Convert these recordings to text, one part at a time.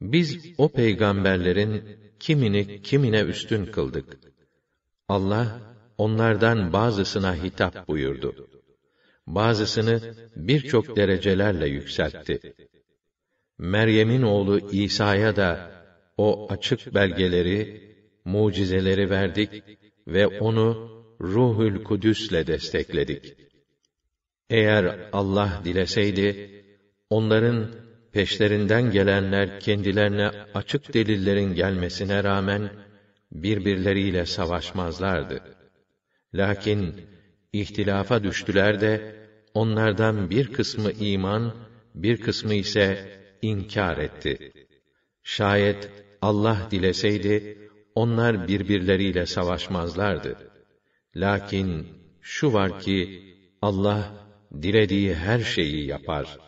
Biz o peygamberlerin kimini kimine üstün kıldık. Allah onlardan bazısına hitap buyurdu. Bazısını birçok derecelerle yükseltti. Meryem'in oğlu İsa'ya da o açık belgeleri, mucizeleri verdik ve onu Ruhül Kudüs'le destekledik. Eğer Allah dileseydi, onların peşlerinden gelenler kendilerine açık delillerin gelmesine rağmen birbirleriyle savaşmazlardı. Lakin ihtilafa düştüler de onlardan bir kısmı iman, bir kısmı ise inkar etti. Şayet Allah dileseydi onlar birbirleriyle savaşmazlardı. Lakin şu var ki Allah dilediği her şeyi yapar.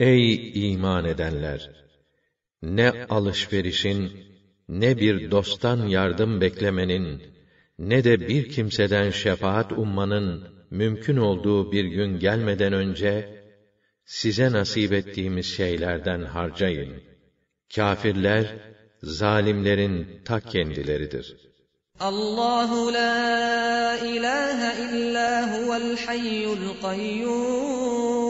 Ey iman edenler! Ne alışverişin, ne bir dosttan yardım beklemenin, ne de bir kimseden şefaat ummanın mümkün olduğu bir gün gelmeden önce, size nasip ettiğimiz şeylerden harcayın. Kafirler, zalimlerin ta kendileridir. Allahu la ilahe illa huvel hayyul kayyum.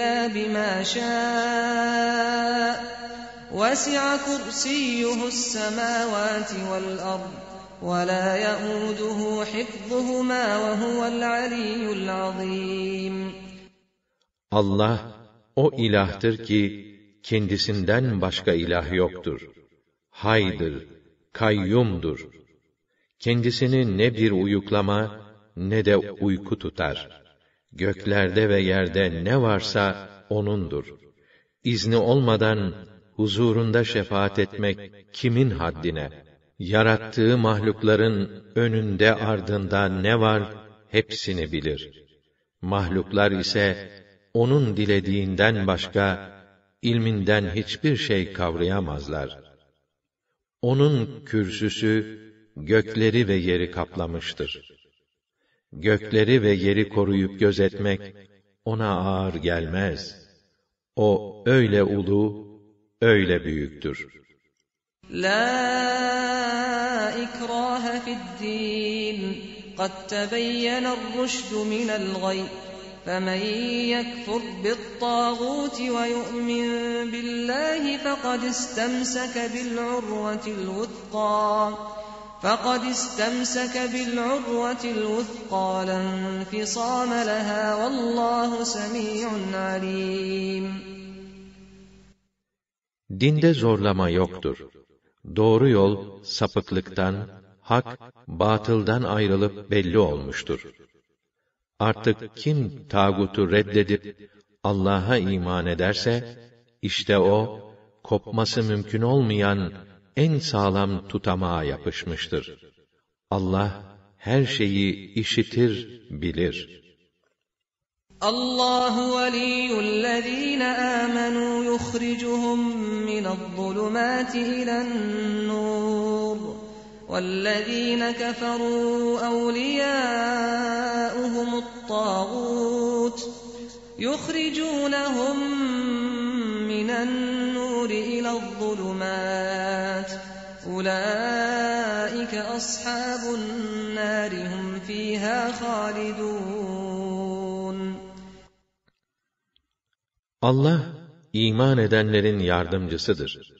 إلا بما شاء وسع كرسيه السماوات والأرض ولا يئوده حفظهما وهو العلي العظيم Allah o ilahtır ki kendisinden başka ilah yoktur. Haydır, kayyumdur. Kendisini ne bir uyuklama ne de uyku tutar. Göklerde ve yerde ne varsa O'nundur. İzni olmadan huzurunda şefaat etmek kimin haddine? Yarattığı mahlukların önünde ardında ne var hepsini bilir. Mahluklar ise onun dilediğinden başka ilminden hiçbir şey kavrayamazlar. Onun kürsüsü gökleri ve yeri kaplamıştır Gökleri ve yeri koruyup gözetmek ona ağır gelmez. O öyle ulu, öyle büyüktür. La ikraha fi'd-din. قد تبين الرشد من الغي فمن يكفر بالطاغوت ويؤمن بالله فقد استمسك بالعروة الوثقى فقد استمسك بالعروة الوثقى لا انفصام لها والله سميع عليم Dinde zorlama yoktur. Doğru yol sapıklıktan, hak batıldan ayrılıp belli olmuştur. Artık kim tağutu reddedip Allah'a iman ederse işte o kopması mümkün olmayan en sağlam tutamağa yapışmıştır. Allah her şeyi işitir, bilir. الله ولي الذين آمنوا يخرجهم من الظلمات إلى النور والذين كفروا أولياؤهم الطاغوت يخرجونهم من النور إلى الظلمات أولئك أصحاب النار هم فيها خالدون Allah iman edenlerin yardımcısıdır.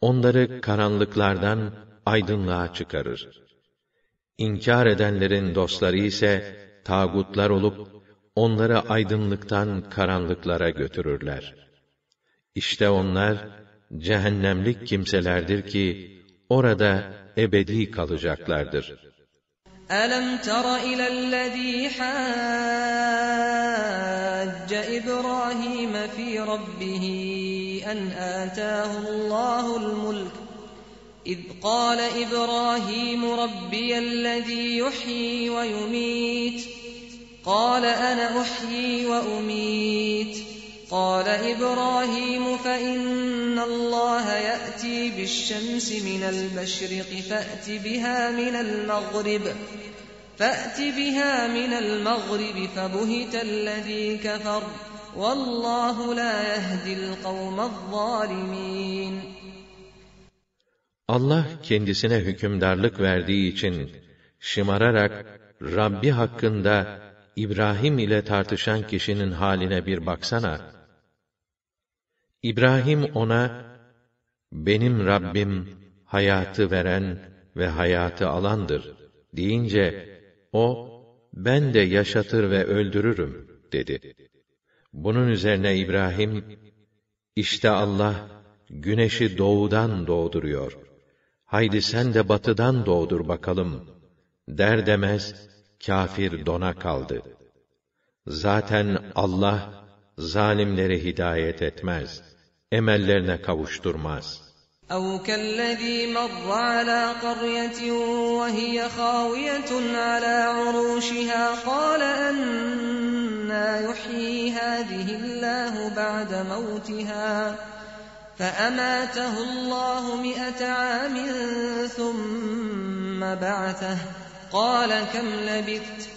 Onları karanlıklardan aydınlığa çıkarır. İnkar edenlerin dostları ise tağutlar olup onları aydınlıktan karanlıklara götürürler. İşte onlar cehennemlik kimselerdir ki orada ebedi kalacaklardır. ألم تر إلى الذي حاج إبراهيم في ربه أن آتاه الله الملك إذ قال إبراهيم ربي الذي يحيي ويميت قال أنا أحيي وأميت قال إبراهيم فإن الله يأتي بالشمس من المشرق فأت بها من المغرب فأت بها من المغرب فبهت الذي كفر والله لا يهدي القوم الظالمين Allah kendisine hükümdarlık verdiği için şımararak Rabbi hakkında İbrahim ile tartışan kişinin haline bir baksana. İbrahim ona benim Rabbim hayatı veren ve hayatı alandır deyince o ben de yaşatır ve öldürürüm dedi. Bunun üzerine İbrahim işte Allah güneşi doğudan doğduruyor. Haydi sen de batıdan doğdur bakalım der demez kafir dona kaldı. Zaten Allah zalimleri hidayet etmez, emellerine kavuşturmaz. أو كالذي مر على قرية وهي خاوية على عروشها قال أنا يحيي هذه الله بعد موتها فأماته الله مئة عام ثم بعثه قال كم لبثت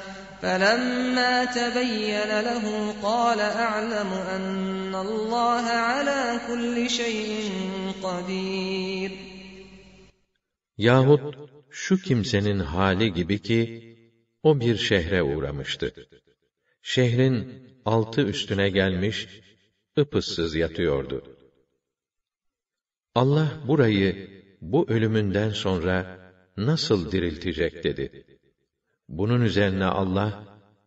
فلما تبين له قال أعلم أن الله على كل شيء قدير Yahut şu kimsenin hali gibi ki, o bir şehre uğramıştı. Şehrin altı üstüne gelmiş, ıpıssız yatıyordu. Allah burayı bu ölümünden sonra nasıl diriltecek dedi. Bunun üzerine Allah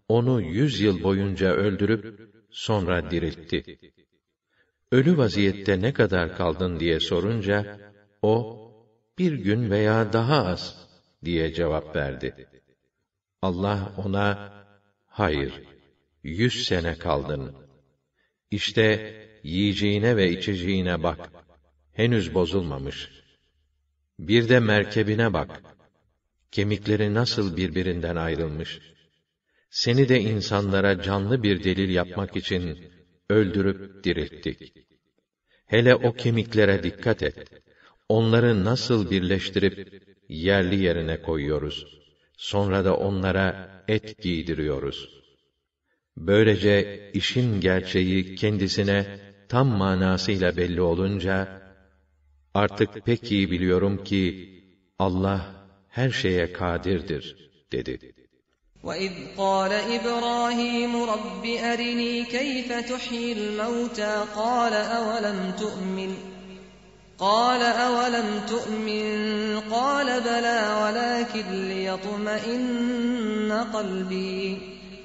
onu yüz yıl boyunca öldürüp sonra diriltti. Ölü vaziyette ne kadar kaldın diye sorunca o bir gün veya daha az diye cevap verdi. Allah ona hayır yüz sene kaldın. İşte yiyeceğine ve içeceğine bak. Henüz bozulmamış. Bir de merkebine bak kemikleri nasıl birbirinden ayrılmış. Seni de insanlara canlı bir delil yapmak için öldürüp dirilttik. Hele o kemiklere dikkat et. Onları nasıl birleştirip yerli yerine koyuyoruz. Sonra da onlara et giydiriyoruz. Böylece işin gerçeği kendisine tam manasıyla belli olunca artık pek iyi biliyorum ki Allah her şeye kadirdir, dedi. وَإِذْ قَالَ إِبْرَاهِيمُ رَبِّ أَرِنِي كَيْفَ تُحْيِي الْمَوْتَى قَالَ أَوَلَمْ تُؤْمِنْ؟ قال أولم تؤمن؟ قال بلى ولكن ليطمئن قلبي.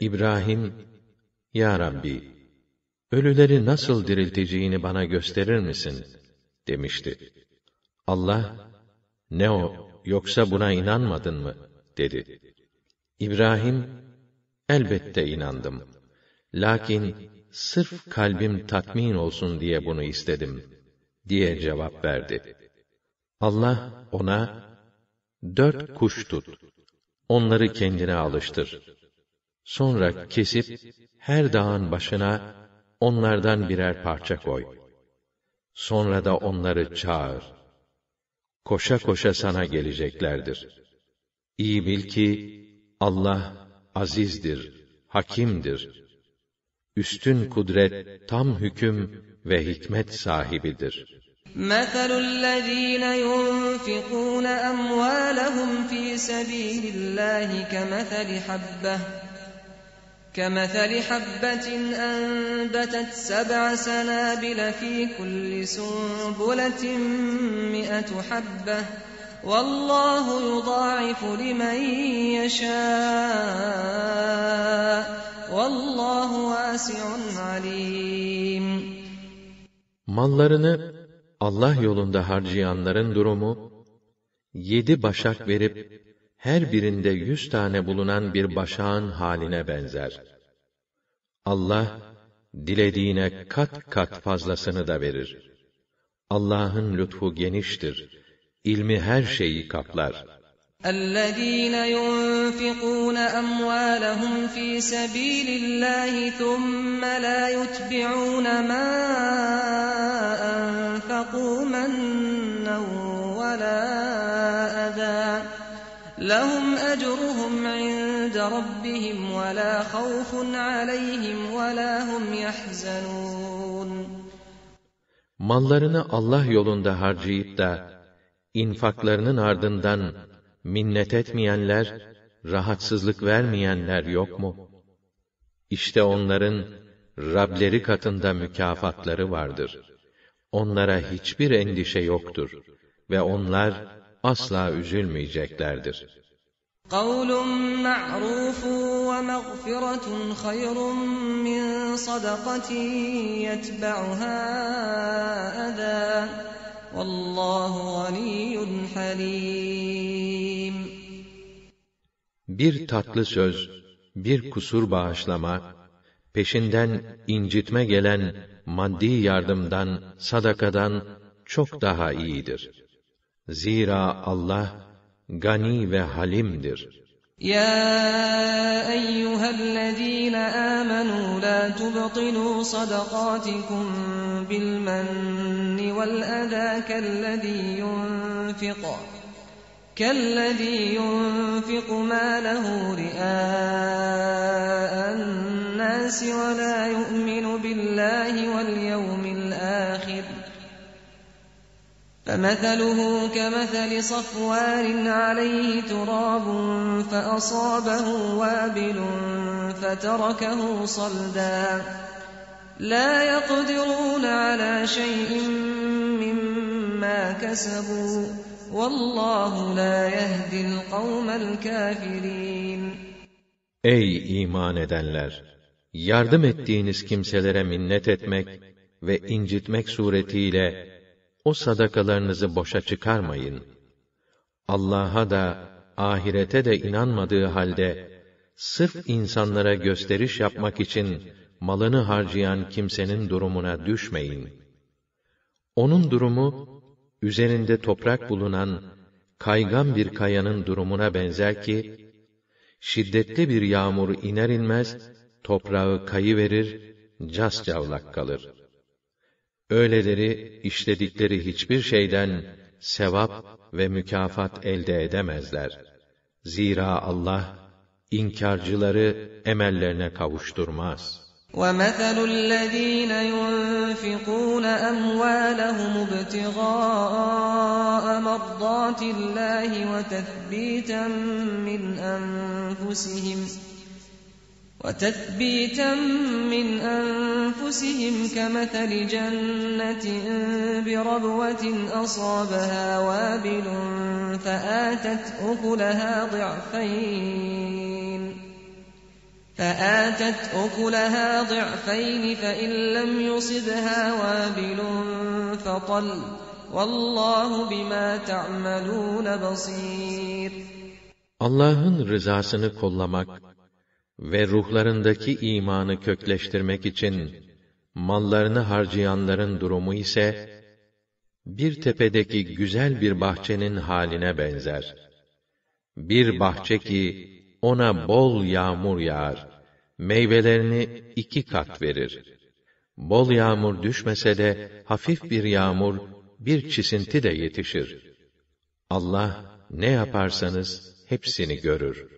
İbrahim, Ya Rabbi, ölüleri nasıl dirilteceğini bana gösterir misin? demişti. Allah, ne o, yoksa buna inanmadın mı? dedi. İbrahim, elbette inandım. Lakin, sırf kalbim tatmin olsun diye bunu istedim, diye cevap verdi. Allah ona, dört kuş tut, onları kendine alıştır. Sonra kesip, her dağın başına, onlardan birer parça koy. Sonra da onları çağır. Koşa koşa sana geleceklerdir. İyi bil ki, Allah azizdir, hakimdir. Üstün kudret, tam hüküm ve hikmet sahibidir. مثل الذين ينفقون أموالهم في سبيل الله كمثل حبة كمثل حبة أنبتت سبع سنابل في كل سنبلة مئة حبة والله يضاعف لمن يشاء والله واسع عليم Mallarını Allah yolunda harcayanların durumu, yedi başak verip, her birinde yüz tane bulunan bir başağın haline benzer. Allah, dilediğine kat kat fazlasını da verir. Allah'ın lütfu geniştir. İlmi her şeyi kaplar. الذين ينفقون أموالهم في سبيل الله ثم لا يتبعون ما أنفقوا منا ولا أذى لهم أجرهم عند ربهم ولا خوف عليهم ولا هم يحزنون Mallarını Allah yolunda harcayıp da, infaklarının ardından minnet etmeyenler, rahatsızlık vermeyenler yok mu? İşte onların Rableri katında mükafatları vardır. Onlara hiçbir endişe yoktur ve onlar asla üzülmeyeceklerdir. قول معروف ومغفرة خير من صدقة يتبعها أذى والله غني حليم Bir tatlı söz, bir kusur bağışlama, peşinden incitme gelen maddi yardımdan, sadakadan çok daha iyidir. Zira Allah, gani ve halimdir. يا أيها الذين آمنوا لا تبطلوا صدقاتكم بالمن والأذى كالذي ينفق كالذي ينفق ماله رئاء الناس ولا يؤمن بالله واليوم الآخر فمثله كمثل صفوان عليه تراب فأصابه وابل فتركه صلدا لا يقدرون على شيء مما كسبوا والله لا يهدي القوم الكافرين Ey iman edenler! Yardım ettiğiniz kimselere minnet etmek ve incitmek suretiyle o sadakalarınızı boşa çıkarmayın. Allah'a da ahirete de inanmadığı halde sırf insanlara gösteriş yapmak için malını harcayan kimsenin durumuna düşmeyin. Onun durumu üzerinde toprak bulunan kaygan bir kayanın durumuna benzer ki, şiddetli bir yağmur iner inmez, toprağı kayı verir, cas cavlak kalır. Öyleleri işledikleri hiçbir şeyden sevap ve mükafat elde edemezler. Zira Allah inkarcıları emellerine kavuşturmaz. وَمَثَلُ الَّذ۪ينَ يُنْفِقُونَ أَمْوَالَهُمُ ابْتِغَاءَ مَرْضَاتِ اللّٰهِ وَتَثْبِيتًا مِّنْ أَنفُسِهِمْ وتثبيتا من أنفسهم كمثل جنة بربوة أصابها وابل فآتت أكلها ضعفين فآتت أكلها ضعفين فإن لم يصبها وابل فطل والله بما تعملون بصير Allah'ın rızasını kollamak ve ruhlarındaki imanı kökleştirmek için mallarını harcayanların durumu ise bir tepedeki güzel bir bahçenin haline benzer. Bir bahçe ki ona bol yağmur yağar, meyvelerini iki kat verir. Bol yağmur düşmese de hafif bir yağmur, bir çisinti de yetişir. Allah ne yaparsanız hepsini görür.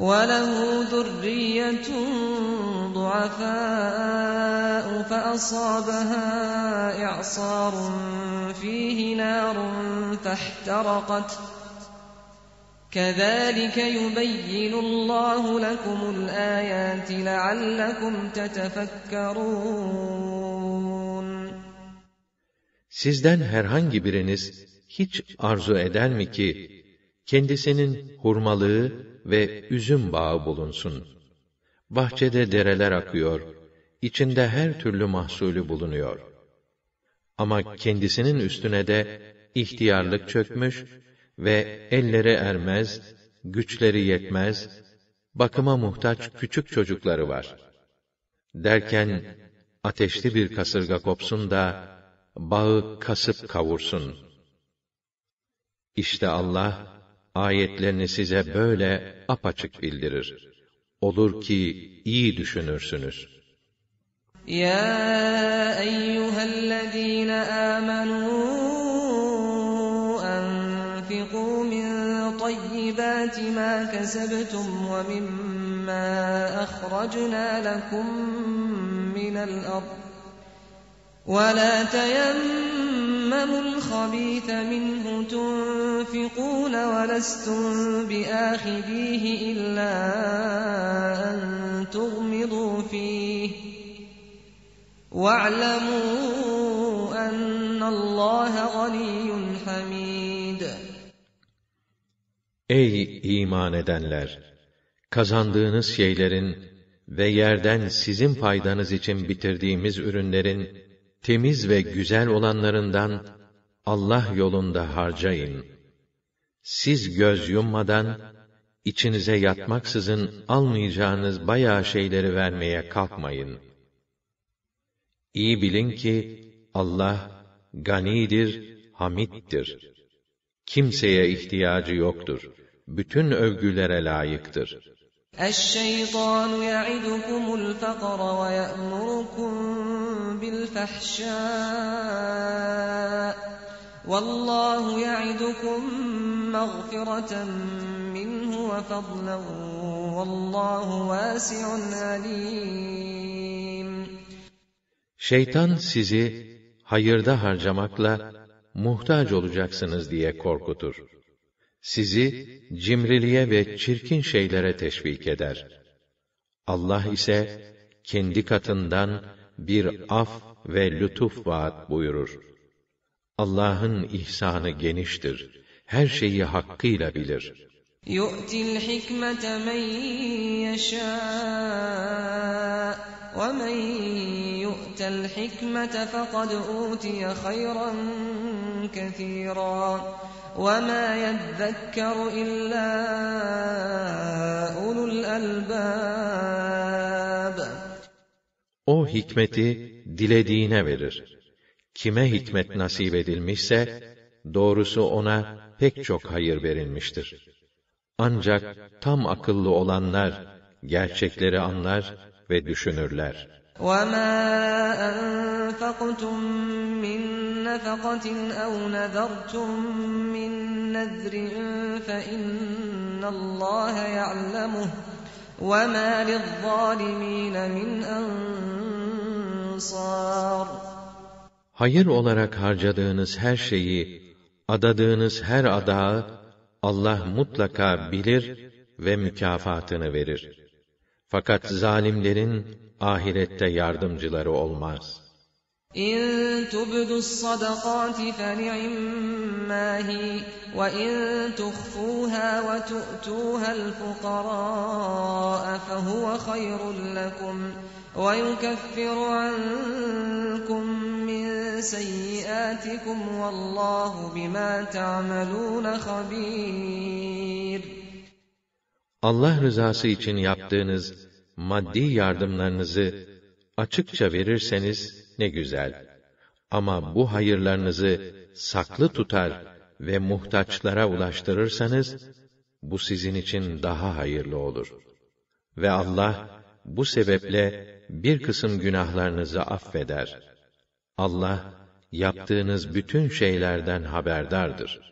وله ذرية ضعفاء فأصابها إعصار فيه نار فاحترقت كذلك يبين الله لكم الآيات لعلكم تتفكرون Sizden herhangi biriniz hiç arzu eder mi ki kendisinin hurmalığı ve üzüm bağı bulunsun. Bahçede dereler akıyor, içinde her türlü mahsulü bulunuyor. Ama kendisinin üstüne de ihtiyarlık çökmüş ve elleri ermez, güçleri yetmez, bakıma muhtaç küçük çocukları var. Derken, ateşli bir kasırga kopsun da, bağı kasıp kavursun. İşte Allah, ayetlerini size böyle apaçık bildirir. Olur ki iyi düşünürsünüz. Ya eyyühellezîne âmenû enfiqû min tayyibâti mâ kesebtum ve mimmâ ahracnâ lekum minel ard. وَلَا تَيَمَّمُوا الْخَبِيثَ مِنْهُ تُنْفِقُونَ وَلَسْتُمْ بِآخِذِيهِ إِلَّا أَن تُغْمِضُوا فِيهِ وَاعْلَمُوا أَنَّ اللّٰهَ غَنِيٌّ حَمِيدٌ Ey iman edenler! Kazandığınız şeylerin ve yerden sizin faydanız için bitirdiğimiz ürünlerin temiz ve güzel olanlarından Allah yolunda harcayın. Siz göz yummadan, içinize yatmaksızın almayacağınız bayağı şeyleri vermeye kalkmayın. İyi bilin ki, Allah, ganidir, hamittir. Kimseye ihtiyacı yoktur. Bütün övgülere layıktır. الشيطان يعدكم الفقر ويأمركم بالفحشاء والله يعدكم مغفرة منه وفضلا والله واسع عليم Şeytan sizi hayırda harcamakla muhtaç olacaksınız diye korkutur. Sizi cimriliğe ve çirkin şeylere teşvik eder. Allah ise kendi katından bir af ve lütuf vaat buyurur. Allah'ın ihsanı geniştir. her şeyi hakkıyla bilir. يُؤْتِ الْحِكْمَةَ مَنْ يَشَاءُ وَمَنْ يُؤْتَ الْحِكْمَةَ فَقَدْ أُوتِيَ خَيْرًا كَثِيرًا وَمَا يَذَّكَّرُ إِلَّا أُولُو الْأَلْبَابِ O hikmeti dilediğine verir. Kime hikmet nasip edilmişse, doğrusu ona pek çok hayır verilmiştir. Ancak tam akıllı olanlar, gerçekleri anlar ve düşünürler. وَمَا أَنفَقْتُم مِّن نَّفَقَةٍ أَوْ نَذَرْتُم مِّن نَّذْرٍ فَإِنَّ اللَّهَ يَعْلَمُهُ وَمَا لِلظَّالِمِينَ مِنْ أَنصَارٍ Hayır olarak harcadığınız her şeyi, adadığınız her adağı Allah mutlaka bilir ve mükafatını verir. Fakat zalimlerin ahirette yardımcıları olmaz. إن تبدوا الصدقات فنعما هي وإن تخفوها وتؤتوها الفقراء فهو خير لكم ويكفر عنكم من سيئاتكم والله بما تعملون خبير Allah rızası için yaptığınız maddi yardımlarınızı açıkça verirseniz ne güzel. Ama bu hayırlarınızı saklı tutar ve muhtaçlara ulaştırırsanız, bu sizin için daha hayırlı olur. Ve Allah, bu sebeple bir kısım günahlarınızı affeder. Allah, yaptığınız bütün şeylerden haberdardır.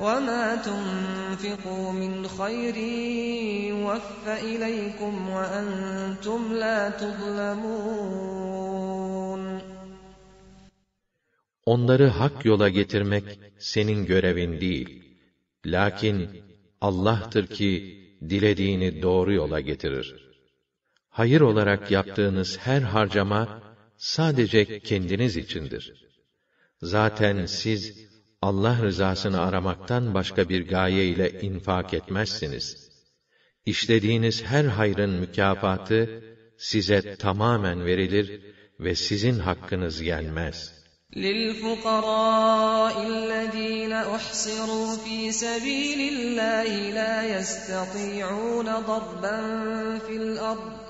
وما تنفقوا من خير يوف إليكم وأنتم لا تظلمون Onları hak yola getirmek senin görevin değil. Lakin Allah'tır ki dilediğini doğru yola getirir. Hayır olarak yaptığınız her harcama sadece kendiniz içindir. Zaten siz Allah rızasını aramaktan başka bir gaye ile infak etmezsiniz. İşlediğiniz her hayrın mükafatı size tamamen verilir ve sizin hakkınız yenmez.'' للفقراء الذين احصروا في سبيل الله لا يستطيعون ضربا في الارض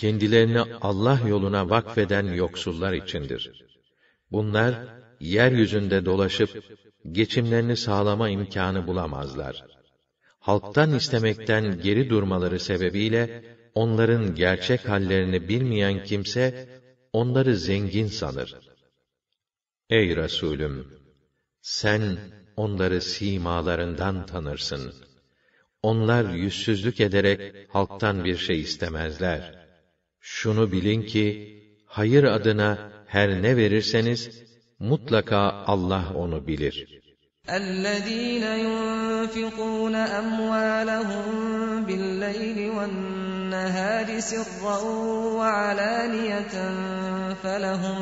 kendilerini Allah yoluna vakfeden yoksullar içindir. Bunlar, yeryüzünde dolaşıp, geçimlerini sağlama imkanı bulamazlar. Halktan istemekten geri durmaları sebebiyle, onların gerçek hallerini bilmeyen kimse, onları zengin sanır. Ey Resulüm! Sen onları simalarından tanırsın. Onlar yüzsüzlük ederek halktan bir şey istemezler. Şunu bilin ki, hayır adına her ne verirseniz, mutlaka Allah onu bilir. الذين ينفقون أموالهم بالليل والنهار سرا وعلانية فلهم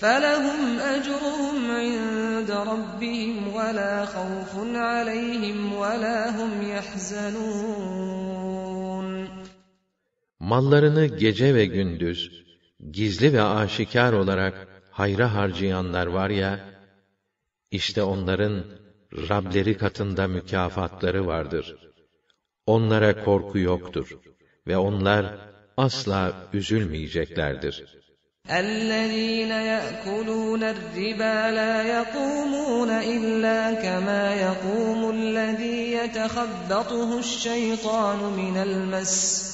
فَلَهُمْ أَجْرُهُمْ عِندَ رَبِّهِمْ وَلَا خَوْفٌ عَلَيْهِمْ وَلَا هُمْ يَحْزَنُونَ Mallarını gece ve gündüz, gizli ve aşikar olarak hayra harcayanlar var ya, işte onların Rableri katında mükafatları vardır. Onlara korku yoktur ve onlar asla üzülmeyeceklerdir. الذين يأكلون الربا لا يقومون إلا كما يقوم الذي يتخبطه الشيطان من المس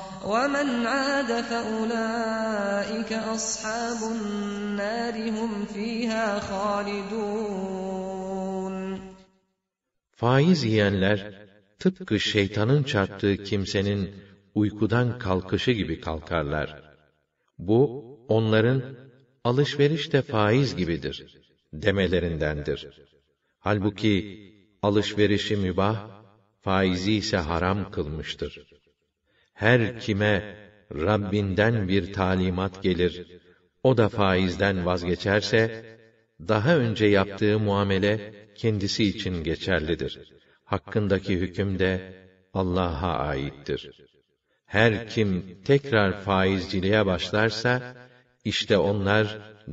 ومن عاد فأولئك أصحاب النار هم فيها خالدون Faiz yiyenler tıpkı şeytanın çarptığı kimsenin uykudan kalkışı gibi kalkarlar. Bu onların alışveriş de faiz gibidir demelerindendir. Halbuki alışverişi mübah, faizi ise haram kılmıştır. Her kime Rabbinden bir talimat gelir, o da faizden vazgeçerse, daha önce yaptığı muamele kendisi için geçerlidir. Hakkındaki hüküm de Allah'a aittir. Her kim tekrar faizciliğe başlarsa, işte onlar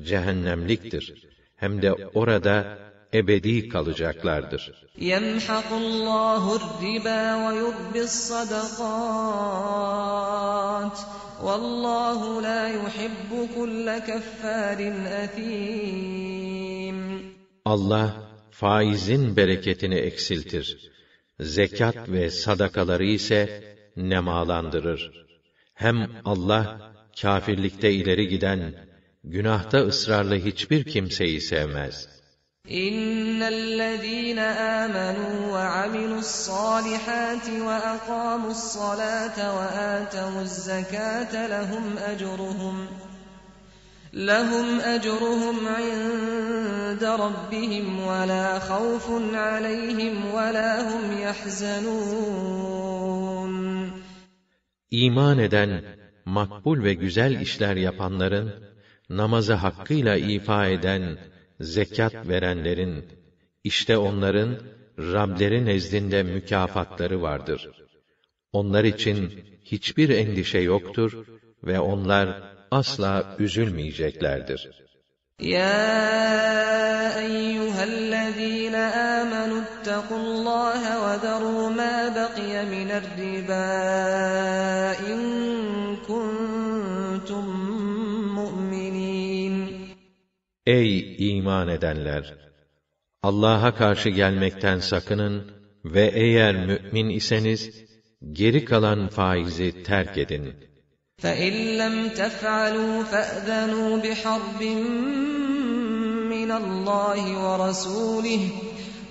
cehennemliktir. Hem de orada ebedi kalacaklardır. يَمْحَقُ اللّٰهُ الرِّبَا وَيُرْبِي الصَّدَقَاتِ وَاللّٰهُ لَا يُحِبُّ كُلَّ كَفَّارٍ أَثِيمٍ Allah faizin bereketini eksiltir. Zekat ve sadakaları ise nemalandırır. Hem Allah kâfirlikte ileri giden, günahta ısrarlı hiçbir kimseyi sevmez.'' إن الذين آمنوا وعملوا الصالحات وأقاموا الصلاة وآتوا الزكاة لهم أجرهم لهم أجرهم عند ربهم ولا خوف عليهم ولا هم يحزنون İman eden, makbul ve güzel işler yapanların, namazı hakkıyla ifa eden, zekat verenlerin, işte onların, Rableri nezdinde mükafatları vardır. Onlar için hiçbir endişe yoktur ve onlar asla üzülmeyeceklerdir. Ya eyyühellezîne âmenü ittakullâhe ve derû mâ beqiye minel ribâ Ey iman edenler! Allah'a karşı gelmekten sakının ve eğer mümin iseniz, geri kalan faizi terk edin. فَإِنْ لَمْ تَفْعَلُوا فَأْذَنُوا بِحَرْبٍ مِّنَ اللَّهِ وَرَسُولِهِ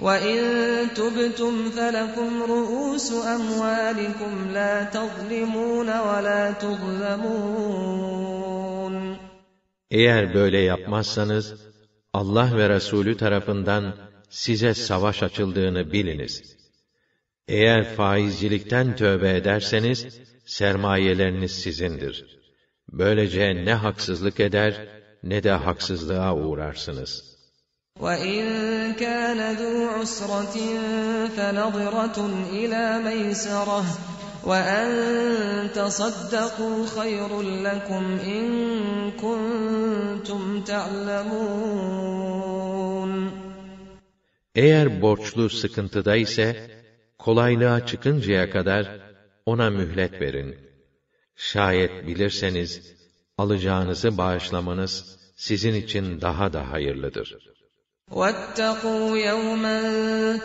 وَإِن تُبْتُمْ فَلَكُمْ رُءُوسُ أَمْوَالِكُمْ لَا تَظْلِمُونَ وَلَا تُظْلَمُونَ eğer böyle yapmazsanız, Allah ve Resulü tarafından size savaş açıldığını biliniz. Eğer faizcilikten tövbe ederseniz, sermayeleriniz sizindir. Böylece ne haksızlık eder, ne de haksızlığa uğrarsınız. وَإِنْ كَانَ ذُو عُسْرَةٍ فَنَظِرَةٌ إِلَى مَيْسَرَةٍ وَأَن تَصَدَّقُوا خَيْرٌ لَكُمْ إِن كُنتُمْ تَعْلَمُونَ Eğer borçlu sıkıntıda ise, kolaylığa çıkıncaya kadar ona mühlet verin. Şayet bilirseniz, alacağınızı bağışlamanız sizin için daha da hayırlıdır. وَاتَّقُوا يَوْمًا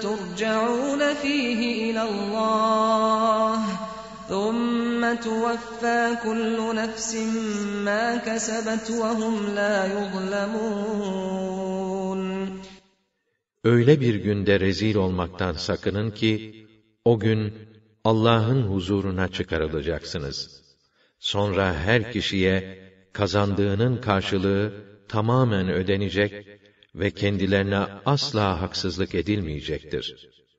تُرْجَعُونَ فِيهِ إِلَى اللَّهِ ثُمَّ تُوَفَّى كُلُّ نَفْسٍ مَا كَسَبَتْ وَهُمْ لَا يُظْلَمُونَ Öyle bir günde rezil olmaktan sakının ki, o gün Allah'ın huzuruna çıkarılacaksınız. Sonra her kişiye kazandığının karşılığı tamamen ödenecek ve kendilerine asla haksızlık edilmeyecektir.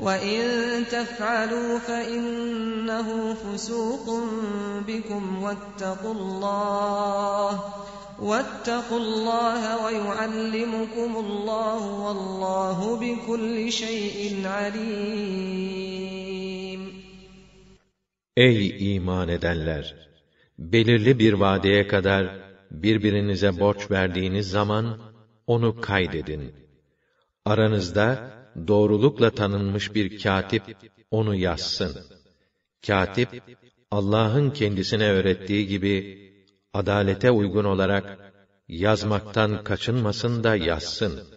وإن تفعلوا فإنه فسوق بكم واتقوا الله واتقوا الله ويعلمكم الله والله بكل شيء عليم Ey iman edenler! Belirli bir vadeye kadar birbirinize borç verdiğiniz zaman onu kaydedin. Aranızda doğrulukla tanınmış bir katip onu yazsın. Katip Allah'ın kendisine öğrettiği gibi adalete uygun olarak yazmaktan kaçınmasın da yazsın.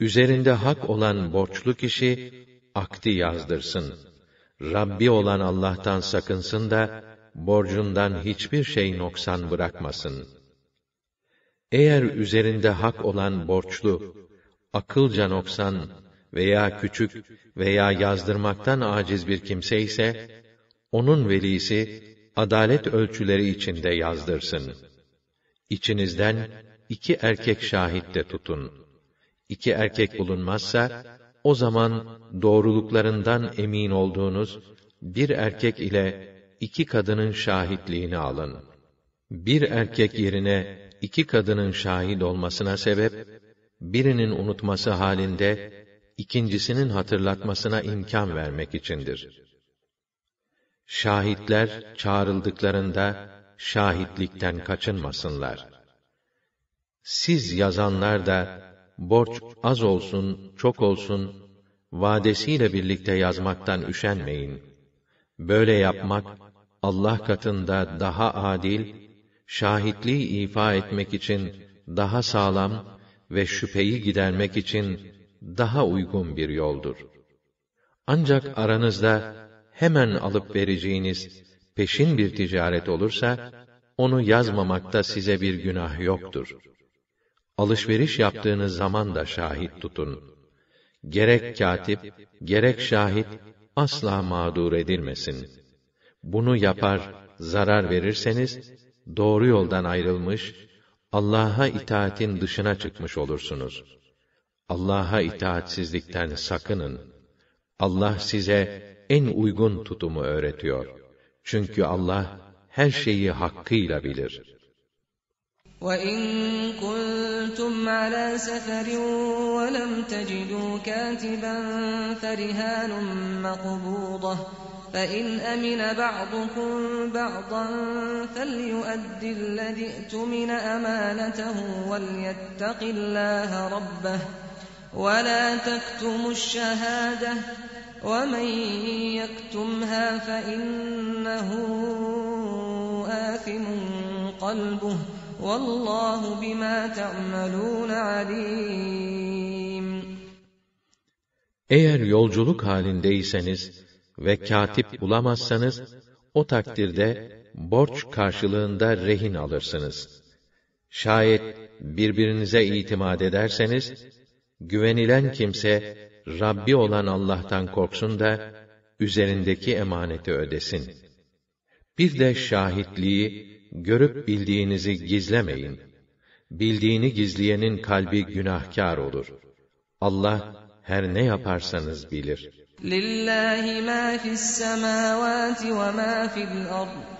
Üzerinde hak olan borçlu kişi akdi yazdırsın. Rabbi olan Allah'tan sakınsın da borcundan hiçbir şey noksan bırakmasın. Eğer üzerinde hak olan borçlu akılca noksan veya küçük veya yazdırmaktan aciz bir kimse ise onun velisi adalet ölçüleri içinde yazdırsın. İçinizden iki erkek şahit de tutun. İki erkek bulunmazsa o zaman doğruluklarından emin olduğunuz bir erkek ile iki kadının şahitliğini alın. Bir erkek yerine iki kadının şahit olmasına sebep birinin unutması halinde ikincisinin hatırlatmasına imkan vermek içindir. Şahitler çağrıldıklarında şahitlikten kaçınmasınlar. Siz yazanlar da borç az olsun, çok olsun vadesiyle birlikte yazmaktan üşenmeyin. Böyle yapmak Allah katında daha adil, şahitliği ifa etmek için daha sağlam ve şüpheyi gidermek için daha uygun bir yoldur. Ancak aranızda hemen alıp vereceğiniz peşin bir ticaret olursa, onu yazmamakta size bir günah yoktur. Alışveriş yaptığınız zaman da şahit tutun. Gerek katip, gerek şahit asla mağdur edilmesin. Bunu yapar, zarar verirseniz, doğru yoldan ayrılmış, Allah'a itaatin dışına çıkmış olursunuz. Allah'a itaatsizlikten sakının. Allah size en uygun tutumu öğretiyor. Çünkü Allah her şeyi hakkıyla bilir. وَإِن كُنتُمْ عَلَى سَفَرٍ وَلَمْ تَجِدُوا كَاتِبًا فَرِهَانٌ مَّقْبُوضَةٌ فَإِنْ أَمِنَ بَعْضُكُم بَعْضًا فَلْيُؤَدِّ الَّذِي اؤْتُمِنَ أَمَانَتَهُ وَلْيَتَّقِ اللَّهَ رَبَّهُ ولا تكتموا الشهادة ومن يكتمها فإنه آثم قلبه والله بما تعملون عليم Eğer yolculuk halindeyseniz ve katip bulamazsanız, o takdirde borç karşılığında rehin alırsınız. Şayet birbirinize itimat ederseniz, güvenilen kimse, Rabbi olan Allah'tan korksun da, üzerindeki emaneti ödesin. Bir de şahitliği, görüp bildiğinizi gizlemeyin. Bildiğini gizleyenin kalbi günahkar olur. Allah, her ne yaparsanız bilir. Ma fis semavati ve ma fil ard.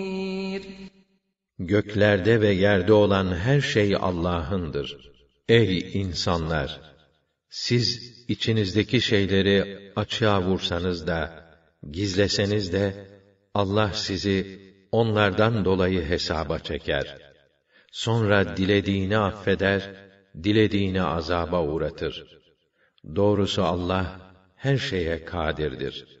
Göklerde ve yerde olan her şey Allah'ındır. Ey insanlar! Siz içinizdeki şeyleri açığa vursanız da, gizleseniz de, Allah sizi onlardan dolayı hesaba çeker. Sonra dilediğini affeder, dilediğini azaba uğratır. Doğrusu Allah her şeye kadirdir.''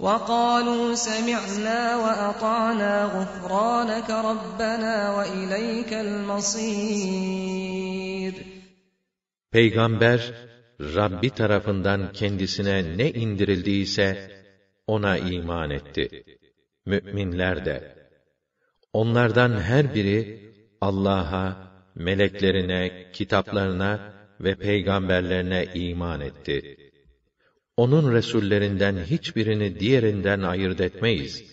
وقالوا سمعنا وأطعنا غفرانك ربنا وإليك المصير Peygamber, Rabbi tarafından kendisine ne indirildiyse, ona iman etti. Mü'minler de. Onlardan her biri, Allah'a, meleklerine, kitaplarına ve peygamberlerine iman etti Onun resullerinden hiçbirini diğerinden ayırt etmeyiz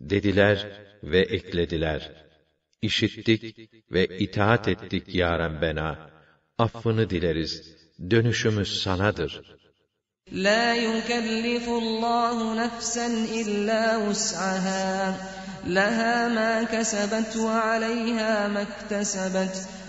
dediler ve eklediler. İşittik ve itaat ettik ya Rabbena. Affını dileriz. Dönüşümüz sanadır. La yukellifu Allahu nefsen illa vus'aha. Laha ma kasabat ve aleyha ma.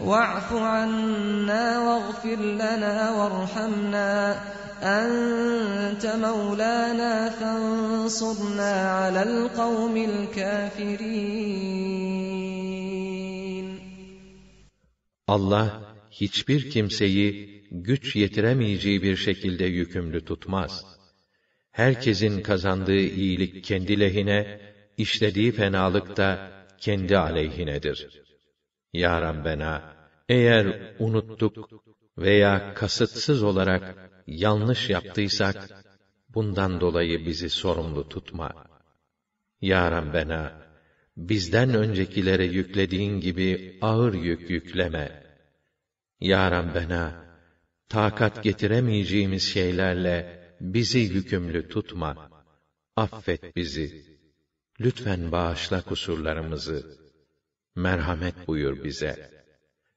واعف عنا واغفر لنا وارحمنا أنت مولانا فانصرنا على القوم الكافرين Allah hiçbir kimseyi güç yetiremeyeceği bir şekilde yükümlü tutmaz. Herkesin kazandığı iyilik kendi lehine, işlediği fenalık da kendi aleyhinedir. Ya Rabbena, eğer unuttuk veya kasıtsız olarak yanlış yaptıysak, bundan dolayı bizi sorumlu tutma. Ya Rabbena, bizden öncekilere yüklediğin gibi ağır yük yükleme. Ya Rabbena, takat getiremeyeceğimiz şeylerle bizi yükümlü tutma. Affet bizi. Lütfen bağışla kusurlarımızı. Merhamet buyur bize.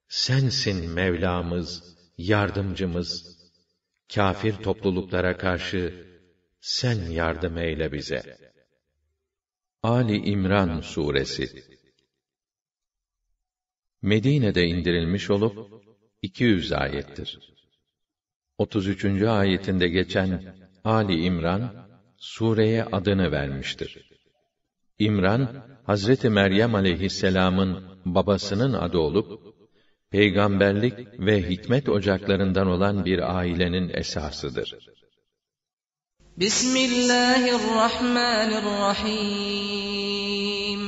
Sensin Mevlamız, yardımcımız. Kafir topluluklara karşı sen yardım eyle bize. Ali İmran suresi Medine'de indirilmiş olup 200 ayettir. 33. ayetinde geçen Ali İmran sureye adını vermiştir. İmran Hazreti Meryem aleyhisselamın babasının adı olup peygamberlik ve hikmet ocaklarından olan bir ailenin esasıdır. Bismillahirrahmanirrahim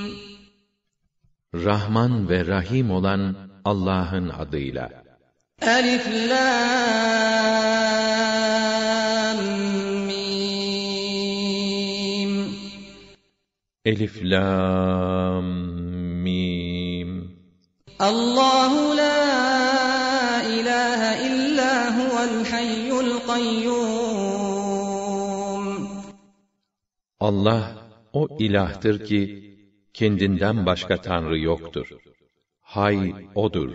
Rahman ve Rahim olan Allah'ın adıyla. Elif Lam Elif Lam Mim Allahu la ilahe illa huvel hayyul kayyum Allah o ilahtır ki kendinden başka tanrı yoktur. Hay odur.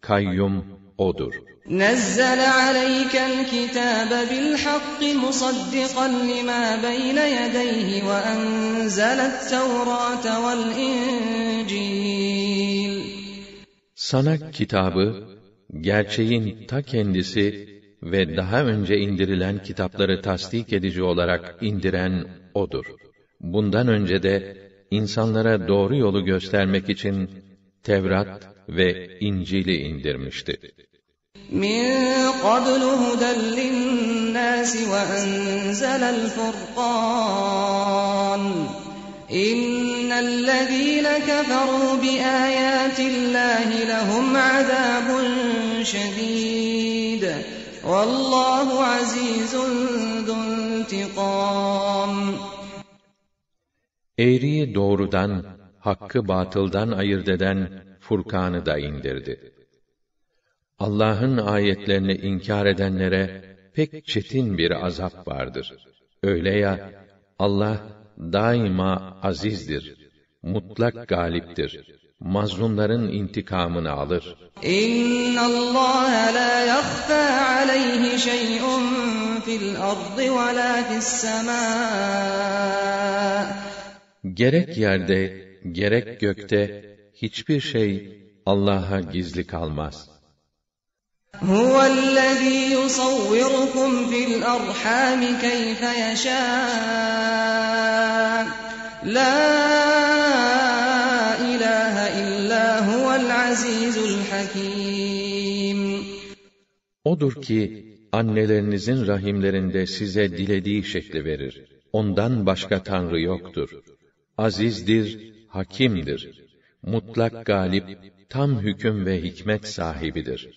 Kayyum odur. نزل عليك الكتاب بالحق مصدقا لما بين يديه وأنزل التوراة والإنجيل Sana kitabı, gerçeğin ta kendisi ve daha önce indirilen kitapları tasdik edici olarak indiren O'dur. Bundan önce de insanlara doğru yolu göstermek için Tevrat ve İncil'i indirmişti. من قبل هدى للناس وأنزل الفرقان إن الذين كفروا بآيات الله لهم عذاب شديد والله عزيز ذو انتقام Eğriyi doğrudan, hakkı batıldan ayırt eden Furkan'ı da indirdi. Allah'ın ayetlerini inkar edenlere pek çetin bir azap vardır. Öyle ya, Allah daima azizdir, mutlak galiptir. Mazlumların intikamını alır. İnna Allah la yakhfa aleyhi şey'un fil ardı ve la fis. Gerek yerde, gerek gökte hiçbir şey Allah'a gizli kalmaz. هو الذي يصوركم في الأرحام كيف يشاء لا إله إلا هو العزيز الحكيم Odur ki annelerinizin rahimlerinde size dilediği şekli verir. Ondan başka tanrı yoktur. Azizdir, hakimdir. Mutlak galip, tam hüküm ve hikmet sahibidir.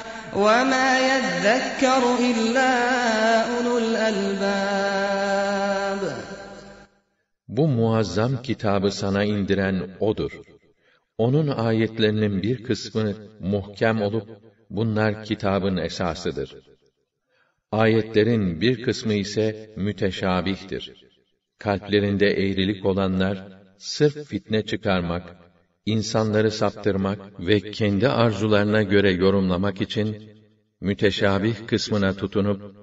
وَمَا يَذَّكَّرُ إِلَّا أُولُو الْأَلْبَابِ Bu muazzam kitabı sana indiren O'dur. Onun ayetlerinin bir kısmı muhkem olup, bunlar kitabın esasıdır. Ayetlerin bir kısmı ise müteşabihtir. Kalplerinde eğrilik olanlar, sırf fitne çıkarmak, insanları saptırmak ve kendi arzularına göre yorumlamak için müteşabih kısmına tutunup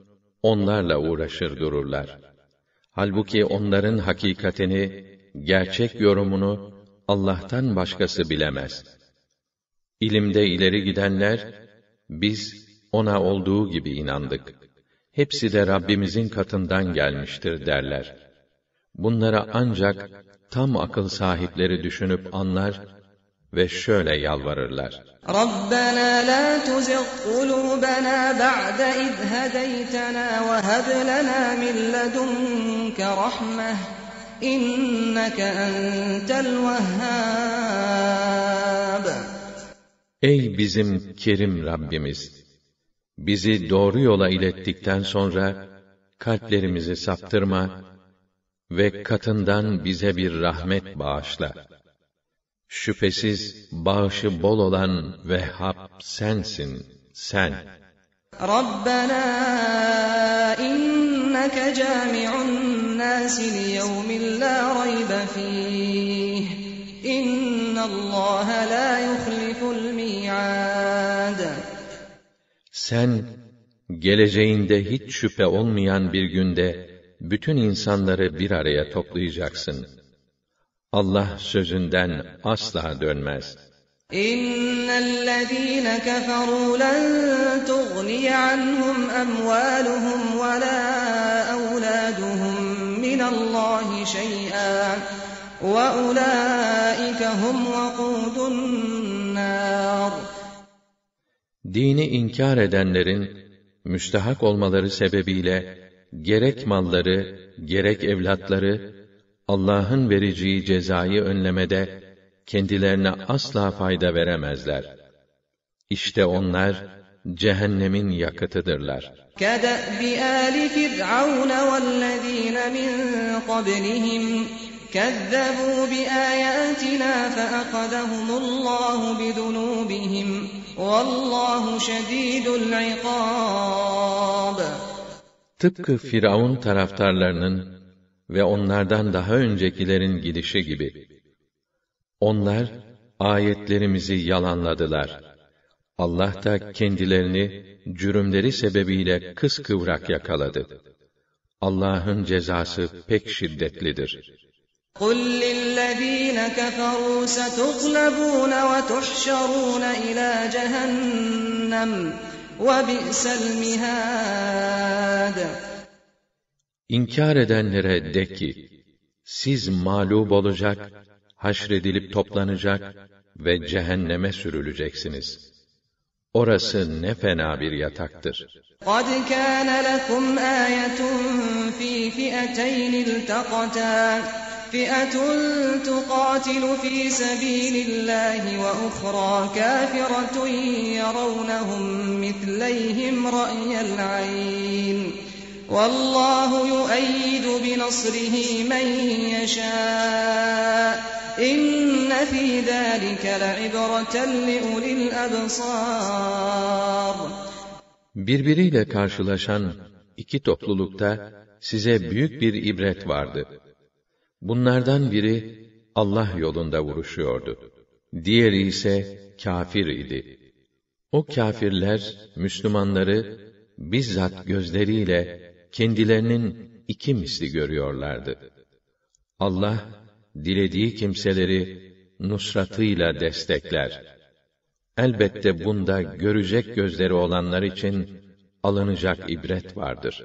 onlarla uğraşır dururlar. Halbuki onların hakikatini, gerçek yorumunu Allah'tan başkası bilemez. İlimde ileri gidenler, biz ona olduğu gibi inandık. Hepsi de Rabbimizin katından gelmiştir derler. Bunlara ancak tam akıl sahipleri düşünüp anlar ve şöyle yalvarırlar. Rabbena la tuzigh kulubana ba'de iz hedeytena ve heb lana min ledunke rahmeh inneke entel vehhab. Ey bizim kerim Rabbimiz! Bizi doğru yola ilettikten sonra kalplerimizi saptırma ve katından bize bir rahmet bağışla. Şüphesiz bağışı bol olan Vehhab sensin, sen. Rabbena inneke cami'un nasi li yevmin la raybe fih. İnnallâhe la yuhliful mi'ad. Sen, geleceğinde hiç şüphe olmayan bir günde, bütün insanları bir araya toplayacaksın. Allah sözünden asla dönmez. İnnellezîne keferû len tughniye anhum emvâluhum ve lâ evlâduhum minallâhi şey'â ve ulâike hum vakûdun nâr. Dini inkar edenlerin müstehak olmaları sebebiyle gerek malları, gerek evlatları, Allah'ın vereceği cezayı önlemede kendilerine asla fayda veremezler. İşte onlar cehennemin yakıtıdırlar. كَدَأْبِ آلِ فِرْعَوْنَ وَالَّذ۪ينَ مِنْ قَبْلِهِمْ كَذَّبُوا بِآيَاتِنَا فَأَخَذَهُمُ اللّٰهُ بِذُنُوبِهِمْ وَاللّٰهُ شَد۪يدُ الْعِقَابِ Tıpkı Firavun taraftarlarının ve onlardan daha öncekilerin gidişi gibi. Onlar, ayetlerimizi yalanladılar. Allah da kendilerini cürümleri sebebiyle kıskıvrak yakaladı. Allah'ın cezası pek şiddetlidir. قُلْ لِلَّذ۪ينَ كَفَرُوا سَتُغْلَبُونَ وَتُحْشَرُونَ إِلَى جَهَنَّمَ وَبِئْسَ الْمِهَادِ İnkar edenlere de ki, siz mağlup olacak, haşredilip toplanacak ve cehenneme sürüleceksiniz. Orası ne fena bir yataktır. قَدْ كَانَ لَكُمْ آيَةٌ فِي فِئَتَيْنِ الْتَقَتَا فِئَةٌ تُقَاتِلُ فِي سَبِيلِ اللّٰهِ وَأُخْرَى كَافِرَةٌ يَرَوْنَهُمْ مِثْلَيْهِمْ رَأْيَ الْعَيْنِ وَاللّٰهُ يُؤَيِّدُ بِنَصْرِهِ مَنْ يَشَاءُ إِنَّ فِي ذَٰلِكَ لَعِبْرَةً لِأُولِي الْأَبْصَارِ Birbiriyle karşılaşan iki toplulukta size büyük bir ibret vardı. Bunlardan biri Allah yolunda vuruşuyordu. Diğeri ise kafir idi. O kafirler Müslümanları bizzat gözleriyle kendilerinin iki misli görüyorlardı. Allah dilediği kimseleri nusratıyla destekler. Elbette bunda görecek gözleri olanlar için alınacak ibret vardır.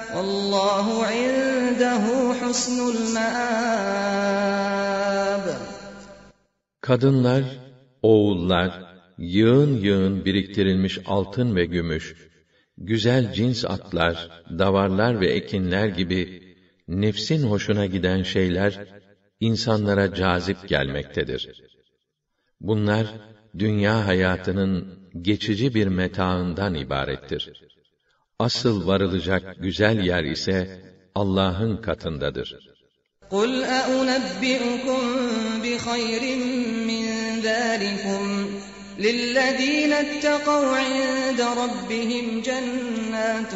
Allahu indehu husnul maab. Kadınlar, oğullar, yığın yığın biriktirilmiş altın ve gümüş, güzel cins atlar, davarlar ve ekinler gibi nefsin hoşuna giden şeyler insanlara cazip gelmektedir. Bunlar dünya hayatının geçici bir metaından ibarettir. Asıl varılacak güzel yer ise Allah'ın katındadır. قُلْ أَؤُنَبِّئُكُم بِخَيْرٍ مِّن ذَٰلِكُمْ لِلَّذ۪ينَ اتَّقَوْا عِندَ رَبِّهِمْ جَنَّاتٌ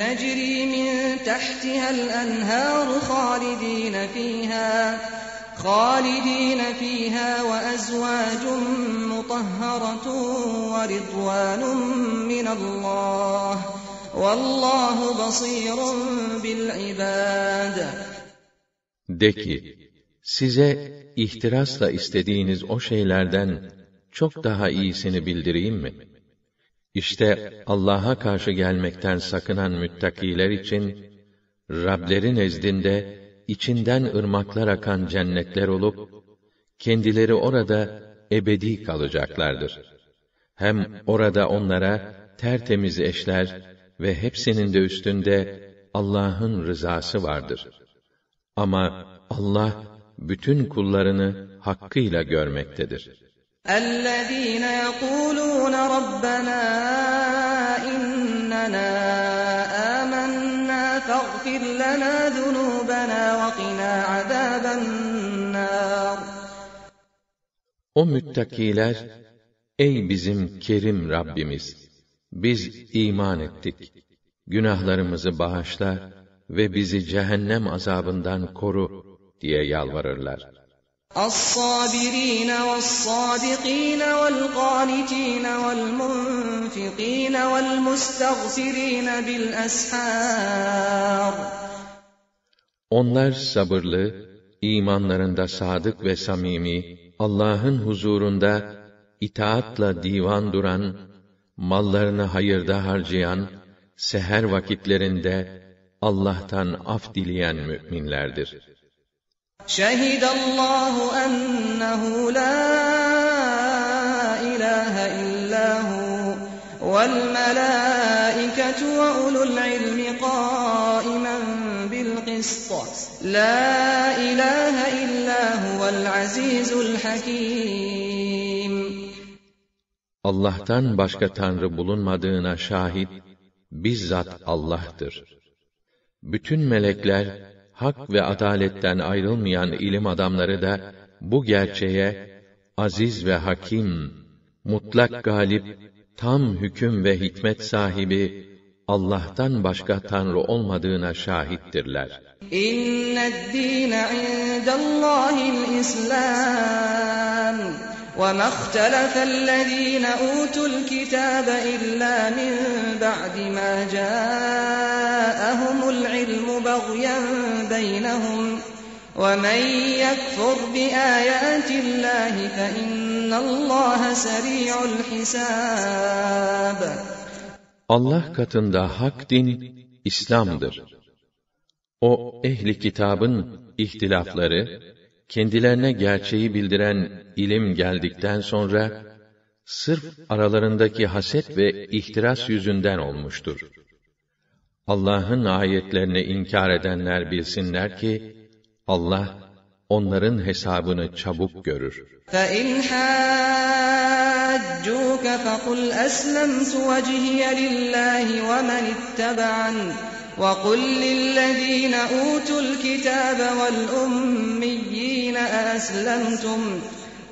تَجْرِي مِن تَحْتِهَا الْأَنْهَارُ خَالِدِينَ فِيهَا خالدين فيها وأزواج مطهرة ورضوان من الله Vallahu. De ki, size ihtirasla istediğiniz o şeylerden çok daha iyisini bildireyim mi? İşte Allah'a karşı gelmekten sakınan müttakiler için Rableri nezdinde içinden ırmaklar akan cennetler olup kendileri orada ebedi kalacaklardır. Hem orada onlara tertemiz eşler ve hepsinin de üstünde Allah'ın rızası vardır. Ama Allah bütün kullarını hakkıyla görmektedir. الذين يقولون ربنا إننا آمنا فاغفر لنا ذنوبنا وقنا عذاب النار O müttakiler, ey bizim kerim Rabbimiz, biz iman ettik. Günahlarımızı bağışla ve bizi cehennem azabından koru diye yalvarırlar. الصابرين والصادقين والقانتين والمنفقين والمستغفرين بالأسحار Onlar sabırlı, imanlarında sadık ve samimi, Allah'ın huzurunda itaatla divan duran, mallarını hayırda harcayan, seher vakitlerinde Allah'tan af dileyen müminlerdir. شهد الله أنه لا إله إلا هو والملائكة وأولو العلم قائما بالقسط لا إله إلا هو العزيز الحكيم Allah'tan başka tanrı bulunmadığına şahit bizzat Allah'tır. Bütün melekler hak ve adaletten ayrılmayan ilim adamları da bu gerçeğe aziz ve hakim, mutlak galip, tam hüküm ve hikmet sahibi Allah'tan başka tanrı olmadığına şahittirler. İnned dîne indellâhil İslam. وَمَا اخْتَلَفَ الَّذ۪ينَ أُوتُوا الْكِتَابَ إِلَّا مِنْ بَعْدِ مَا جَاءَهُمُ الْعِلْمُ بَغْيًا بَيْنَهُمْ وَمَنْ يَكْفُرْ بِآيَاتِ اللّٰهِ فَإِنَّ اللّٰهَ سَرِيعُ الْحِسَابِ Allah katında hak din İslam'dır. O ehli kitabın ihtilafları kendilerine gerçeği bildiren ilim geldikten sonra sırf aralarındaki haset ve ihtiras yüzünden olmuştur. Allah'ın ayetlerini inkar edenler bilsinler ki Allah onların hesabını çabuk görür. فَاِنْ حَاجُّوكَ فَقُلْ أَسْلَمْتُ وَجْهِيَ لِلَّهِ وَمَنِ اتَّبَعَنِ وَقُلْ لِلَّذ۪ينَ أُوتُوا الْكِتَابَ وَالْأُمِّيِّينَ أَأَسْلَمْتُمْ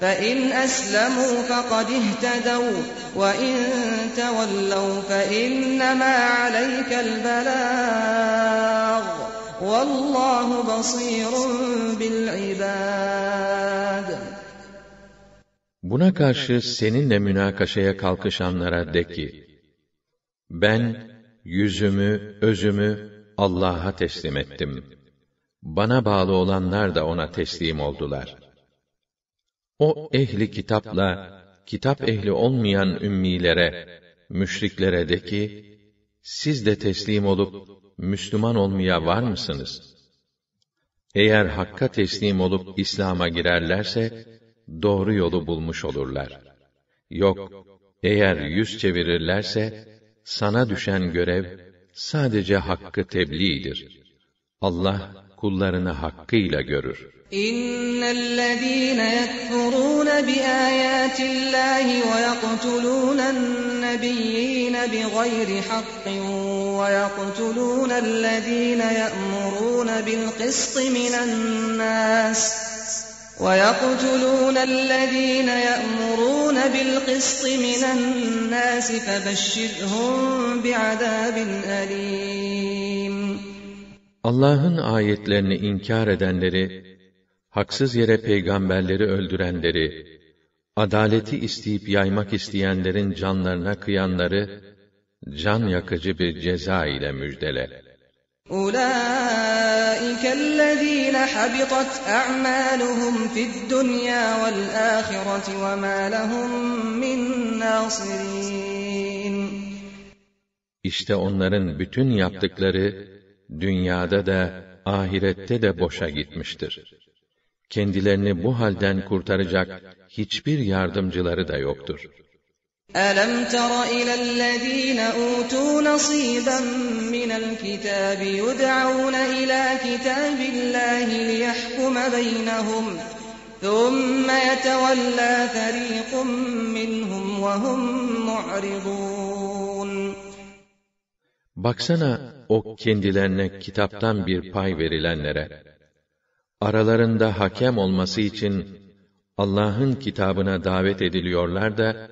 فَإِنْ أَسْلَمُوا فَقَدِ اهْتَدَوْا وَإِنْ تَوَلَّوْا فَإِنَّمَا عَلَيْكَ الْبَلَاغُ وَاللّٰهُ بَصِيرٌ بِالْعِبَادِ Buna karşı seninle münakaşaya kalkışanlara de ki, ben yüzümü, özümü Allah'a teslim ettim. Bana bağlı olanlar da ona teslim oldular. O ehli kitapla, kitap ehli olmayan ümmilere, müşriklere de ki, siz de teslim olup, Müslüman olmaya var mısınız? Eğer Hakk'a teslim olup İslam'a girerlerse, doğru yolu bulmuş olurlar. Yok, eğer yüz çevirirlerse, sana düşen görev sadece hakkı tebliğdir. Allah kullarını hakkıyla görür. İnnellezîne yekfurûne biâyâtillâhi ve yeqtulûnen-nebiyyîne bighayri hakkin ve yeqtulûnellezîne ye'murûne bil-kısti minen-nâs وَيَقْتُلُونَ الَّذ۪ينَ يَأْمُرُونَ بِالْقِسْطِ مِنَ النَّاسِ فَبَشِّرْهُمْ بِعَذَابٍ أَلِيمٍ Allah'ın ayetlerini inkar edenleri, haksız yere peygamberleri öldürenleri, adaleti isteyip yaymak isteyenlerin canlarına kıyanları, can yakıcı bir ceza ile müjdele. أولئك الذين حبطت أعمالهم في الدنيا والآخرة وما لهم من ناصرين İşte onların bütün yaptıkları dünyada da ahirette de boşa gitmiştir. kendilerini bu halden kurtaracak hiçbir yardımcıları da yoktur. أَلَمْ تَرَ إِلَى الَّذ۪ينَ أُوتُوا نَصِيبًا مِنَ الْكِتَابِ يُدْعَوْنَ إِلَى كِتَابِ اللّٰهِ لِيَحْكُمَ بَيْنَهُمْ ثُمَّ يَتَوَلَّى فَر۪يقٌ مِّنْهُمْ وَهُمْ مُعْرِضُونَ Baksana o kendilerine kitaptan bir pay verilenlere. Aralarında hakem olması için Allah'ın kitabına davet ediliyorlar da,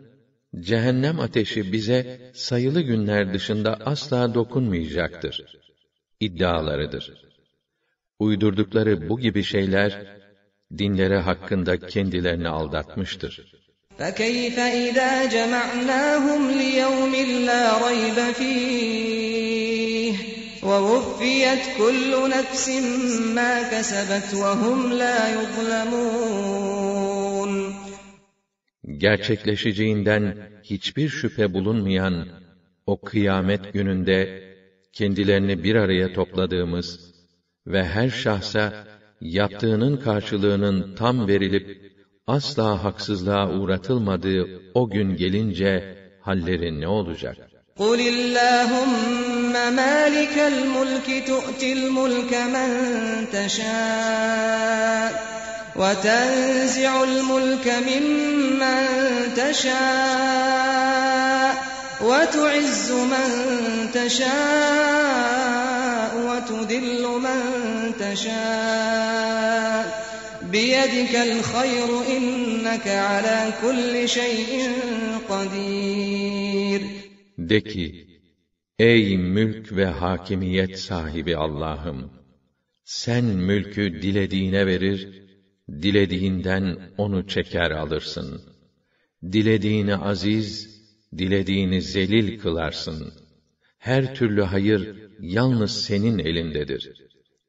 cehennem ateşi bize sayılı günler dışında asla dokunmayacaktır. iddialarıdır. Uydurdukları bu gibi şeyler, dinleri hakkında kendilerini aldatmıştır. فَكَيْفَ اِذَا جَمَعْنَاهُمْ لِيَوْمٍ لَا رَيْبَ فِيهِ وَوُفِّيَتْ كُلُّ نَفْسٍ مَا كَسَبَتْ وَهُمْ لَا يُظْلَمُونَ Gerçekleşeceğinden hiçbir şüphe bulunmayan o kıyamet gününde kendilerini bir araya topladığımız ve her şahsa yaptığının karşılığının tam verilip asla haksızlığa uğratılmadığı o gün gelince halleri ne olacak? قُلِ اللّٰهُمَّ مَالِكَ الْمُلْكِ تُؤْتِي الْمُلْكَ مَنْ تَشَاءُ وَتَنْزِعُ الْمُلْكَ مِمَّنْ تَشَاءُ وَتُعِزُّ مَنْ تَشَاءُ وَتُذِلُّ مَنْ تَشَاءُ بِيَدِكَ الْخَيْرُ إِنَّكَ عَلَى كُلِّ شَيْءٍ قَدِيرٌ De ki, ey mülk ve hakimiyet sahibi Allah'ım! Sen mülkü dilediğine verir, dilediğinden onu çeker alırsın. Dilediğini aziz, dilediğini zelil kılarsın. Her türlü hayır yalnız senin elindedir.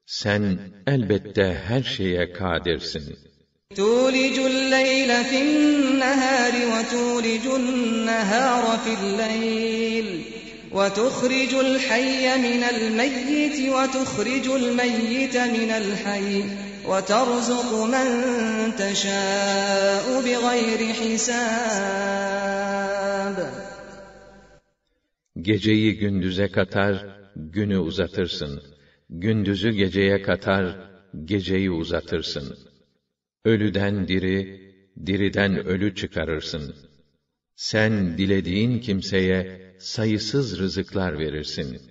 Sen elbette her şeye kadirsin. تُولِجُ اللَّيْلَ فِي النَّهَارِ وَتُولِجُ النَّهَارَ فِي اللَّيْلِ وَتُخْرِجُ الْحَيَّ مِنَ الْمَيِّتِ وَتُخْرِجُ الْمَيِّتَ مِنَ الْحَيِّ وَتَرْزُقُ مَن تَشَاءُ بِغَيْرِ حِسَابٍ Geceyi gündüze katar, günü uzatırsın. Gündüzü geceye katar, geceyi uzatırsın. Ölüden diri, diriden ölü çıkarırsın. Sen dilediğin kimseye sayısız rızıklar verirsin.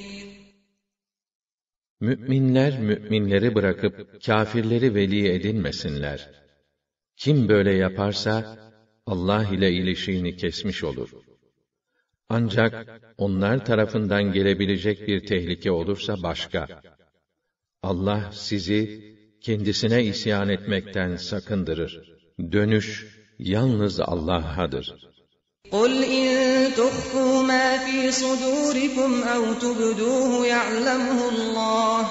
Müminler müminleri bırakıp kâfirleri veli edinmesinler. Kim böyle yaparsa Allah ile ilişiğini kesmiş olur. Ancak onlar tarafından gelebilecek bir tehlike olursa başka. Allah sizi kendisine isyan etmekten sakındırır. Dönüş yalnız Allah'adır. قُلْ إِن تُخْفُوا مَا فِي صُدُورِكُمْ أَوْ تُبْدُوهُ يَعْلَمْهُ اللَّهُ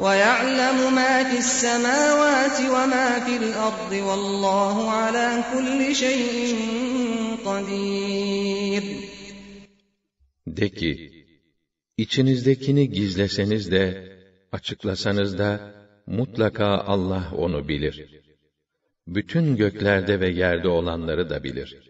وَيَعْلَمُ مَا فِي السَّمَاوَاتِ وَمَا فِي الْأَرْضِ وَاللَّهُ عَلَى كُلِّ شَيْءٍ قَدِيرٌ De ki, içinizdekini gizleseniz de, açıklasanız da, mutlaka Allah onu bilir. Bütün göklerde ve yerde olanları da bilir.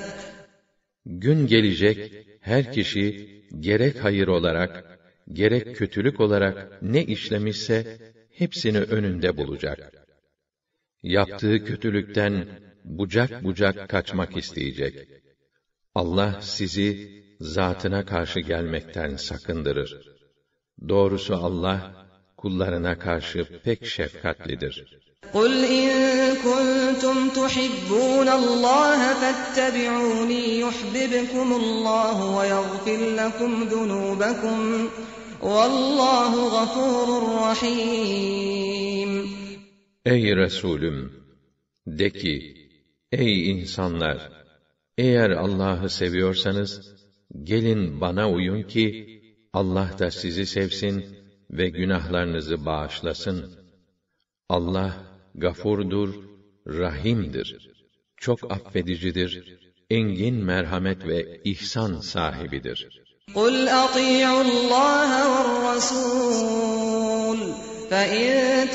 Gün gelecek her kişi gerek hayır olarak gerek kötülük olarak ne işlemişse hepsini önünde bulacak. Yaptığı kötülükten bucak bucak kaçmak isteyecek. Allah sizi zatına karşı gelmekten sakındırır. Doğrusu Allah kullarına karşı pek şefkatlidir. قُلْ إِن كُنتُمْ تُحِبُّونَ اللَّهَ فَاتَّبِعُونِي يُحْبِبْكُمُ اللَّهُ وَيَغْفِرْ لَكُمْ ذُنُوبَكُمْ وَاللَّهُ غَفُورٌ رَّحِيمٌ Ey Resulüm! De ki, ey insanlar! Eğer Allah'ı seviyorsanız, gelin bana uyun ki, Allah da sizi sevsin ve günahlarınızı bağışlasın. Allah, gafurdur, rahimdir. Çok affedicidir, engin merhamet ve ihsan sahibidir. قُلْ أَطِيعُوا اللَّهَ وَالرَّسُولَ فَإِن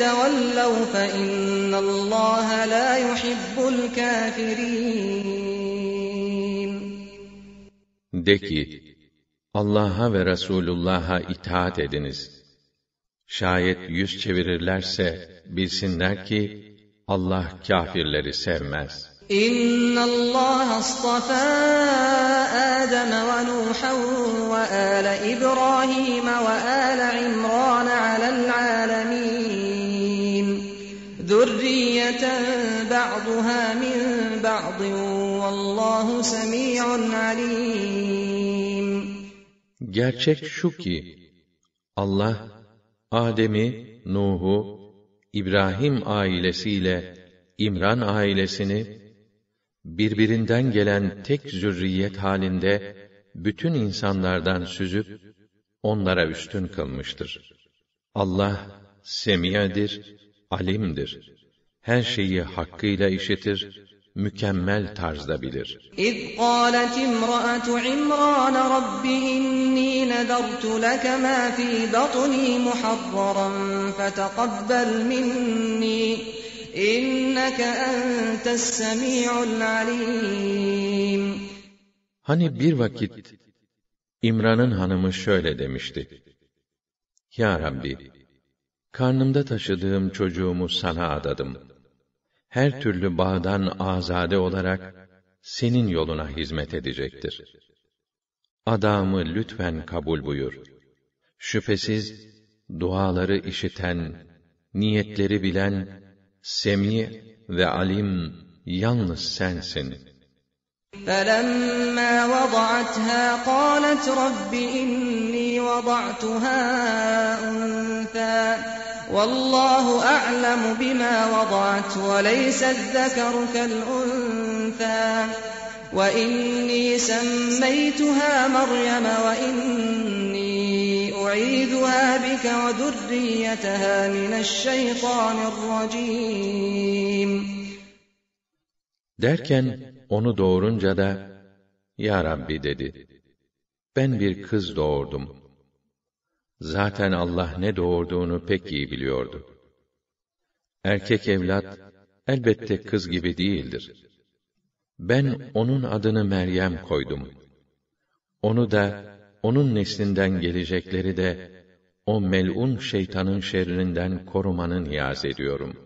تَوَلَّوْا فَإِنَّ اللَّهَ لَا يُحِبُّ الْكَافِرِينَ De ki, Allah'a ve Resulullah'a itaat ediniz. Şayet yüz çevirirlerse bilsinler ki Allah kâfirleri sevmez. İnna Allah astafa Adem ve Nuhan ve ale İbrahim ve ale İmran alel alamin. Zürriyeten ba'duha min ba'din vallahu semi'un alim. Gerçek şu ki Allah Adem'i, Nuh'u, İbrahim ailesiyle İmran ailesini birbirinden gelen tek zürriyet halinde bütün insanlardan süzüp onlara üstün kılmıştır. Allah semiyedir, alimdir. Her şeyi hakkıyla işitir, mükemmel tarzda bilir. İz qalet imra'atu İmran Rabbi inni nedartu leke ma fi batni muharraran fetekabbel minni inneke entes semi'ul alim. Hani bir vakit İmran'ın hanımı şöyle demişti. Ya Rabbi, karnımda taşıdığım çocuğumu sana adadım.'' Her türlü bağdan azade olarak senin yoluna hizmet edecektir. Adamı lütfen kabul buyur. Şüphesiz duaları işiten, niyetleri bilen, semi ve alim yalnız sensin.'' فلما وضعتها قالت رب إني وضعتها أنثى والله أعلم بما وضعت وليس الذكر كالأنثى وإني سميتها مريم وإني أعيذها بك وذريتها من الشيطان الرجيم Derken onu doğurunca da, Ya Rabbi dedi, ben bir kız doğurdum. Zaten Allah ne doğurduğunu pek iyi biliyordu. Erkek evlat, elbette kız gibi değildir. Ben onun adını Meryem koydum. Onu da, onun neslinden gelecekleri de, o melun şeytanın şerrinden korumanı niyaz ediyorum.''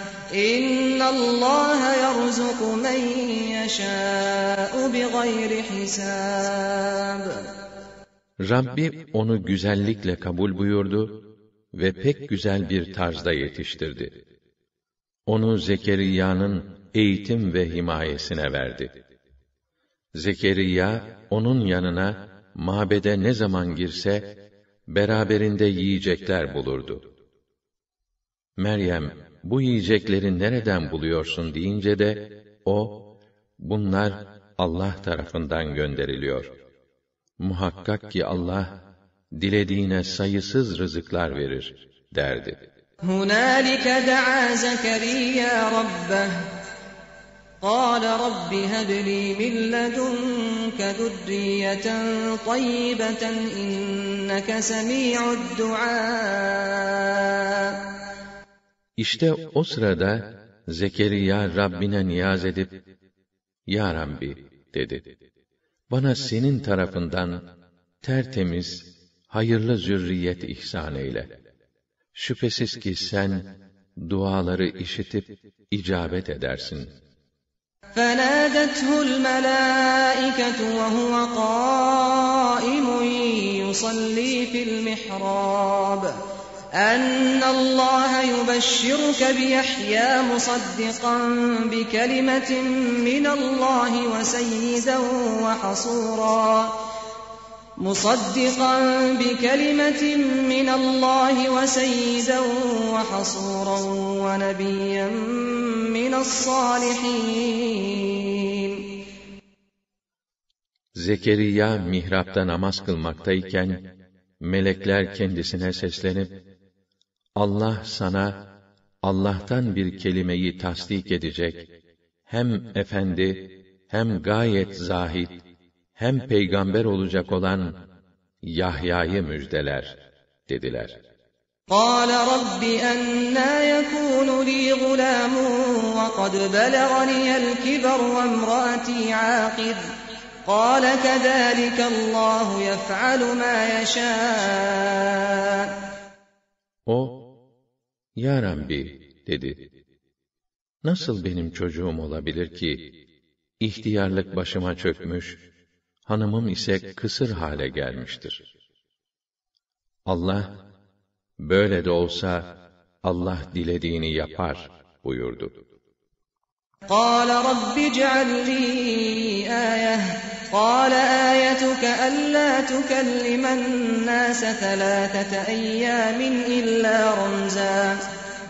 إن الله يرزق من يشاء بغير حساب Rabbi onu güzellikle kabul buyurdu ve pek güzel bir tarzda yetiştirdi. Onu Zekeriya'nın eğitim ve himayesine verdi. Zekeriya onun yanına mabede ne zaman girse beraberinde yiyecekler bulurdu. Meryem bu yiyecekleri nereden buluyorsun deyince de o bunlar Allah tarafından gönderiliyor. Muhakkak ki Allah dilediğine sayısız rızıklar verir derdi. هُنَالِكَ دَعَا زَكَرِيَّا رَبَّهُ قال رب هب لي من لدنك ذرية طيبة إنك سميع الدعاء İşte o sırada Zekeriya Rabbine niyaz edip, Ya Rabbi, dedi. Bana senin tarafından tertemiz, hayırlı zürriyet ihsan eyle. Şüphesiz ki sen, duaları işitip, icabet edersin.'' فنادته الملائكة وهو قائم يصلي في المحراب أن الله يبشرك بيحيى مصدقا بكلمة من الله وسيدا وحصورا مصدقا بكلمة من الله وسيدا وحصورا ونبيا من الصالحين Zekeriya mihrapta namaz kılmaktayken melekler kendisine seslenip Allah sana Allah'tan bir kelimeyi tasdik edecek hem efendi hem gayet zahid hem peygamber olacak olan Yahya'yı müjdeler dediler. قال رب أنا يكون لي غلام وقد بلغني الكبر وامرأتي عاقر قال كذلك الله يفعل ما يشاء O, Ya Rabbi dedi. Nasıl benim çocuğum olabilir ki, ihtiyarlık başıma çökmüş, hanımım ise kısır hale gelmiştir. Allah, böyle de olsa Allah dilediğini yapar buyurdu. قال رب اجعل لي آية قال آيتك ألا تكلم الناس ثلاثة أيام إلا رمزا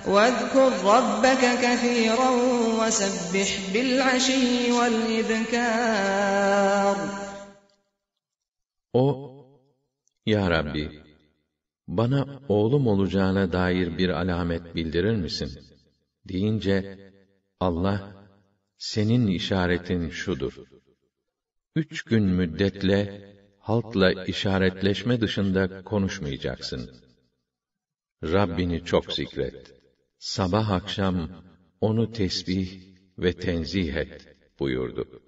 واذكر ربك كثيرا وسبح بالعشي والإبكار O, Ya Rabbi, bana oğlum olacağına dair bir alamet bildirir misin? deyince, Allah, senin işaretin şudur. Üç gün müddetle, halkla işaretleşme dışında konuşmayacaksın. Rabbini çok zikret. Sabah akşam, onu tesbih ve tenzih et buyurdu.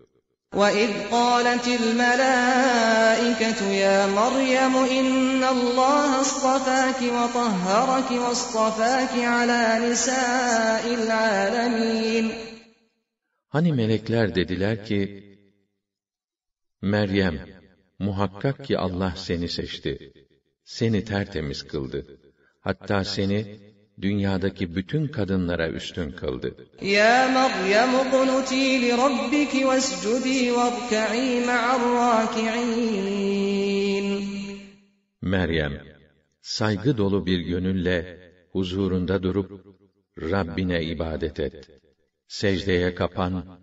وَإِذْ قَالَتِ الْمَلَائِكَةُ يَا مَرْيَمُ إِنَّ اللَّهَ اصْطَفَاكِ وَطَهَّرَكِ وَاصْطَفَاكِ عَلَى نِسَاءِ الْعَالَمِينَ Hani melekler dediler ki, Meryem, muhakkak ki Allah seni seçti, seni tertemiz kıldı. Hatta seni dünyadaki bütün kadınlara üstün kıldı. Ya Meryem kunuti li rabbiki vescudi varka'i ma'ar-raki'in. Meryem, saygı dolu bir gönülle huzurunda durup Rabbine ibadet et. Secdeye kapan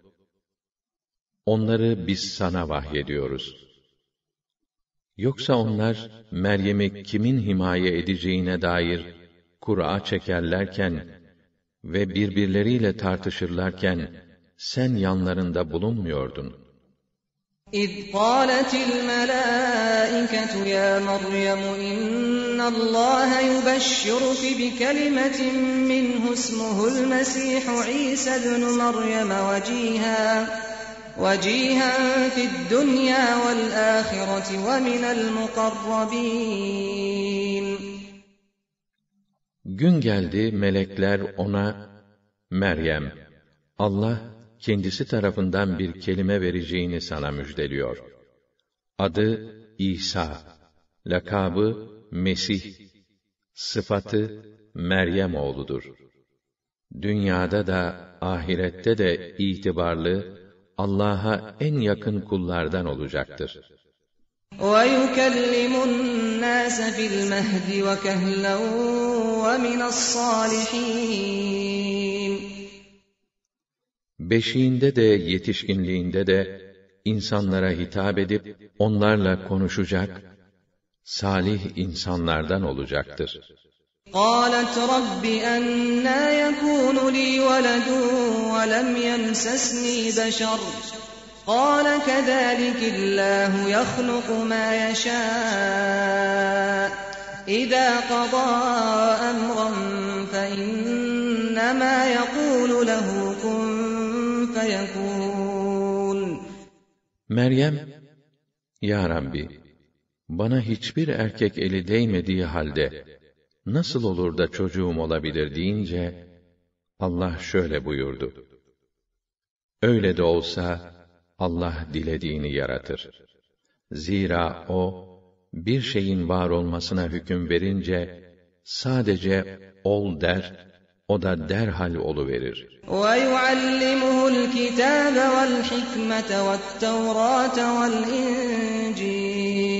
onları biz sana vahyediyoruz. Yoksa onlar Meryem'i kimin himaye edeceğine dair Kur'a çekerlerken ve birbirleriyle tartışırlarken sen yanlarında bulunmuyordun. إذ قالت الملائكة يا مريم إن الله يبشرك بكلمة منه اسمه المسيح عيسى ابن مريم وجيها وجيها في الدنيا والآخرة ومن المقربين Gün geldi melekler ona Meryem Allah kendisi tarafından bir kelime vereceğini sana müjdeliyor. Adı İsa, lakabı Mesih, sıfatı Meryem oğludur. Dünyada da ahirette de itibarlı, Allah'a en yakın kullardan olacaktır. Beşiğinde de yetişkinliğinde de insanlara hitap edip onlarla konuşacak salih insanlardan olacaktır. قالت رب أنا يكون لي ولد ولم يمسسني بشر قال كذلك الله يخلق ما يشاء إذا قضى أمرا فإنما يقول له كن فيكون Meryem, Ya Rabbi, bana hiçbir erkek eli değmediği halde, nasıl olur da çocuğum olabilir deyince, Allah şöyle buyurdu. Öyle de olsa, Allah dilediğini yaratır. Zira O, bir şeyin var olmasına hüküm verince, sadece ol der, o da derhal oluverir. وَيُعَلِّمُهُ الْكِتَابَ وَالْحِكْمَةَ وَالتَّوْرَاةَ وَالْإِنْجِيلَ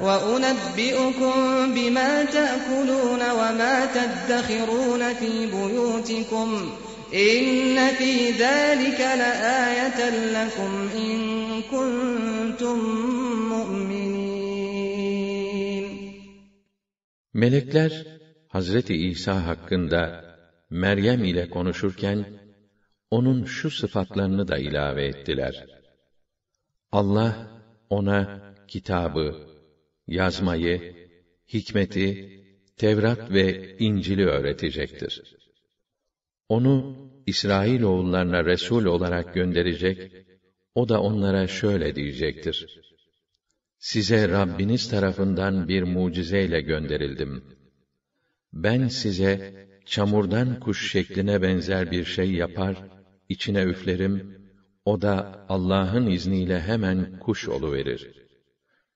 وَأُنَبِّئُكُم بِمَا تَأْكُلُونَ وَمَا تَدَّخِرُونَ فِي بُيُوتِكُمْ إِنَّ فِي ذَٰلِكَ لَآيَةً لَّكُمْ إِن كُنتُم مُّؤْمِنِينَ Melekler, Hazreti İsa hakkında Meryem ile konuşurken, onun şu sıfatlarını da ilave ettiler. Allah, ona kitabı, yazmayı, hikmeti, Tevrat ve İncil'i öğretecektir. Onu İsrail oğullarına resul olarak gönderecek, o da onlara şöyle diyecektir. Size Rabbiniz tarafından bir mucizeyle gönderildim. Ben size çamurdan kuş şekline benzer bir şey yapar, içine üflerim, o da Allah'ın izniyle hemen kuş oluverir.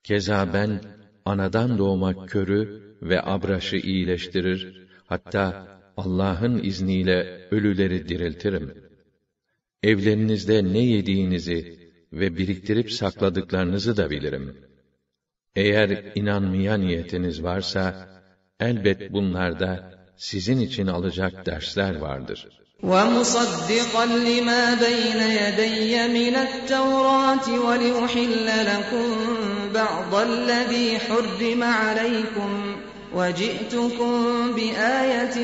Keza ben anadan doğma körü ve abraşı iyileştirir, hatta Allah'ın izniyle ölüleri diriltirim. Evlerinizde ne yediğinizi ve biriktirip sakladıklarınızı da bilirim. Eğer inanmaya niyetiniz varsa, elbet bunlarda sizin için alacak dersler vardır. وَمُصَدِّقًا لِمَا بَيْنَ يَدَيَّ مِنَ التَّوْرَاةِ وَلِأُحِلَّ لَكُم بَعْضَ الَّذِي حُرِّمَ عَلَيْكُمْ وَجِئْتُكُم بِآيَةٍ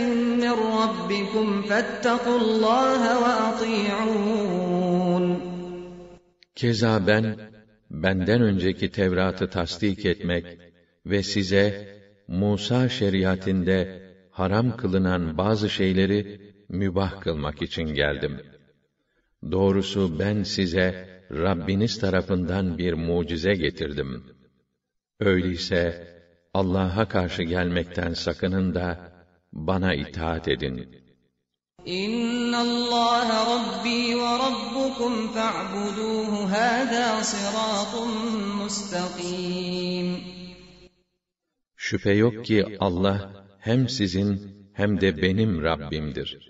مِّن رَّبِّكُمْ فَاتَّقُوا اللَّهَ وَأَطِيعُونِ Keza ben, benden önceki Tevrat'ı tasdik etmek ve size Musa şeriatinde haram kılınan bazı şeyleri mübah kılmak için geldim. Doğrusu ben size Rabbiniz tarafından bir mucize getirdim. Öyleyse Allah'a karşı gelmekten sakının da bana itaat edin. İnna Allah Rabbi ve Rabbukum fa'buduhu hâzâ sıratun mustakim. Şüphe yok ki Allah hem sizin hem de benim Rabbimdir.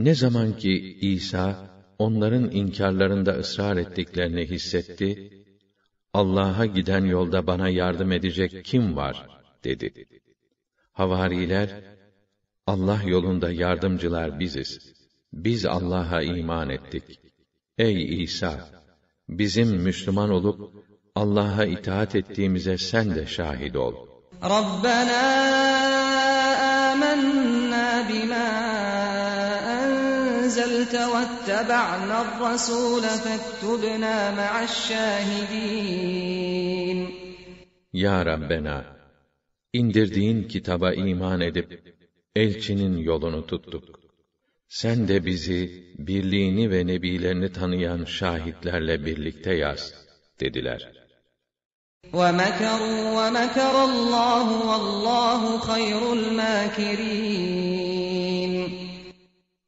ne zaman ki İsa onların inkarlarında ısrar ettiklerini hissetti, Allah'a giden yolda bana yardım edecek kim var? dedi. Havariler, Allah yolunda yardımcılar biziz. Biz Allah'a iman ettik. Ey İsa! Bizim Müslüman olup Allah'a itaat ettiğimize sen de şahit ol. Rabbena amennâ bimâ enzelte vettebe'nâ r-rasûle fektubnâ ma'aş-şâhidîn. Ya Rabbena! indirdiğin kitaba iman edip, elçinin yolunu tuttuk. Sen de bizi, birliğini ve nebilerini tanıyan şahitlerle birlikte yaz, dediler. وَمَكَرُوا وَمَكَرَ اللّٰهُ وَاللّٰهُ خَيْرُ الْمَاكِرِينَ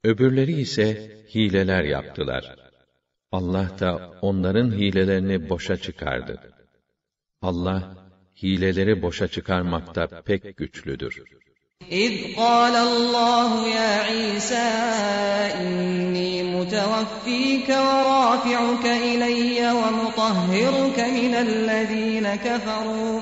Öbürleri ise hileler yaptılar. Allah da onların hilelerini boşa çıkardı. Allah, hileleri boşa çıkarmakta pek güçlüdür. إذ قال الله يا عيسى إني متوفيك ورافعك إلي ومطهرك من الذين كفروا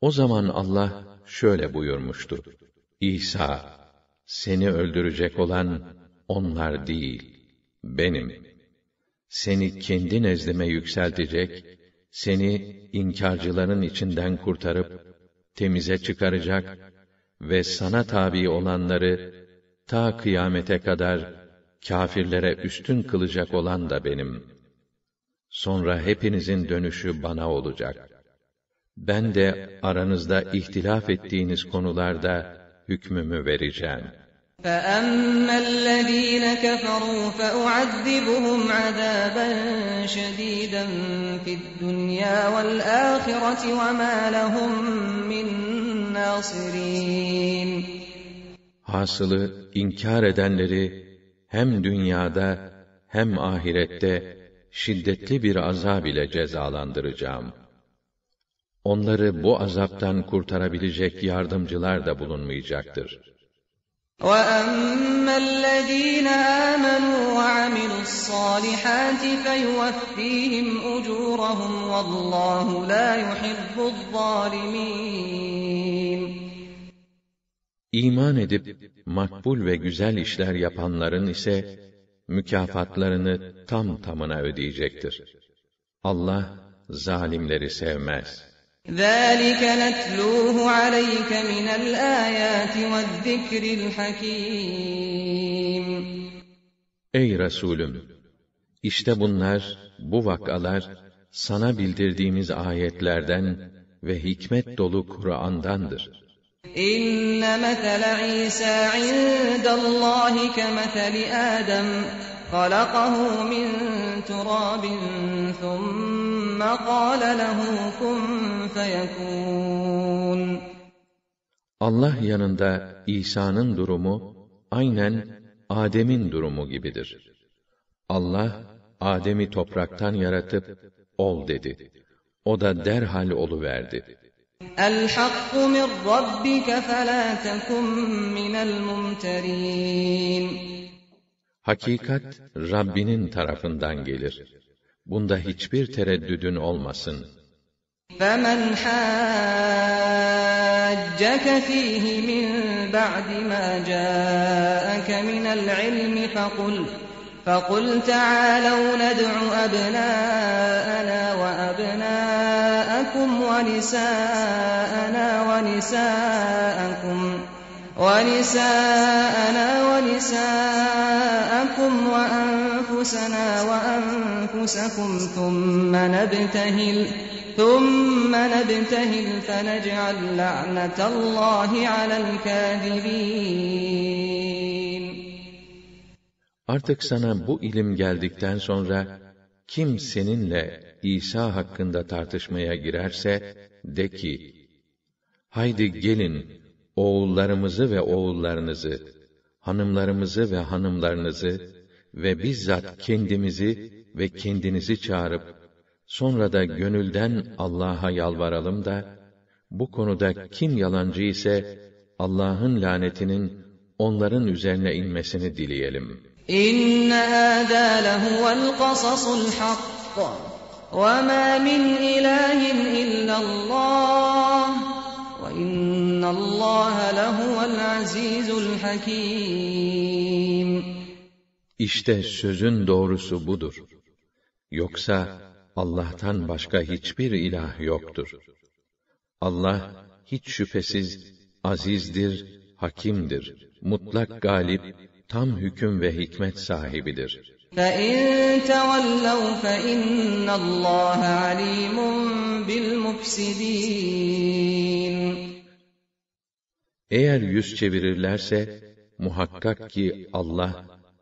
O zaman Allah şöyle buyurmuştu. İsa, seni öldürecek olan onlar değil, benim seni kendi nezdime yükseltecek, seni inkarcıların içinden kurtarıp temize çıkaracak ve sana tabi olanları ta kıyamete kadar kâfirlere üstün kılacak olan da benim. Sonra hepinizin dönüşü bana olacak Ben de aranızda ihtilaf ettiğiniz konularda hükmümü vereceğim.'' فأما الذين كفروا فأعذبهم عذابا شديدا في الدنيا والآخرة وما لهم من ناصرين Hasılı inkar edenleri hem dünyada hem ahirette şiddetli bir azab ile cezalandıracağım. Onları bu azaptan kurtarabilecek yardımcılar da bulunmayacaktır. وَأَمَّا الَّذ۪ينَ آمَنُوا وَعَمِلُوا الصَّالِحَاتِ فَيُوَفِّيهِمْ أُجُورَهُمْ وَاللّٰهُ لَا يُحِبُّ الظَّالِمِينَ İman edip makbul ve güzel işler yapanların ise mükafatlarını tam tamına ödeyecektir. Allah zalimleri sevmez. ذَٰلِكَ نَتْلُوهُ عَلَيْكَ مِنَ الْآيَاتِ وَالذِّكْرِ الْحَكِيمِ Ey Resulüm! İşte bunlar, bu vakalar, sana bildirdiğimiz ayetlerden ve hikmet dolu Kur'an'dandır. İnne mesele İsa indallahi kemeseli Adem خلقه من تراب ثم قال له كن فيكون Allah yanında İsa'nın durumu aynen Adem'in durumu gibidir. Allah Adem'i topraktan yaratıp ol dedi. O da derhal olu verdi. El hakku min rabbike fela tekun minel mumterin. Hakikat Rabbinin tarafından gelir. Bunda hiçbir tereddüdün olmasın. فَمَنْ حَاجَّكَ فِيهِ مِنْ بَعْدِ مَا جَاءَكَ مِنَ الْعِلْمِ فَقُلْ فَقُلْ تَعَالَوْا نَدْعُ أَبْنَاءَنَا وَأَبْنَاءَكُمْ وَنِسَاءَنَا وَنِسَاءَكُمْ ونساءنا ونساءكم وأنفسنا وأنفسكم ثم نبتهل ثُمَّ نَبْتَهِلْ فَنَجْعَلْ لَعْنَةَ اللّٰهِ عَلَى الْكَاذِبِينَ Artık sana bu ilim geldikten sonra kim seninle İsa hakkında tartışmaya girerse de ki Haydi gelin oğullarımızı ve oğullarınızı, hanımlarımızı ve hanımlarınızı ve bizzat kendimizi ve kendinizi çağırıp sonra da gönülden Allah'a yalvaralım da bu konuda kim yalancı ise Allah'ın lanetinin onların üzerine inmesini dileyelim. İnne hâdâ lehuvel kasasul hakk ve mâ min ilâhin illallah ve innallâhe lehuvel azîzul hakîm. İşte sözün doğrusu budur. Yoksa Allah'tan başka hiçbir ilah yoktur. Allah hiç şüphesiz azizdir, hakimdir, mutlak galip, tam hüküm ve hikmet sahibidir. فَاِنْ تَوَلَّوْا فَاِنَّ اللّٰهَ عَلِيمٌ بِالْمُفْسِدِينَ Eğer yüz çevirirlerse, muhakkak ki Allah,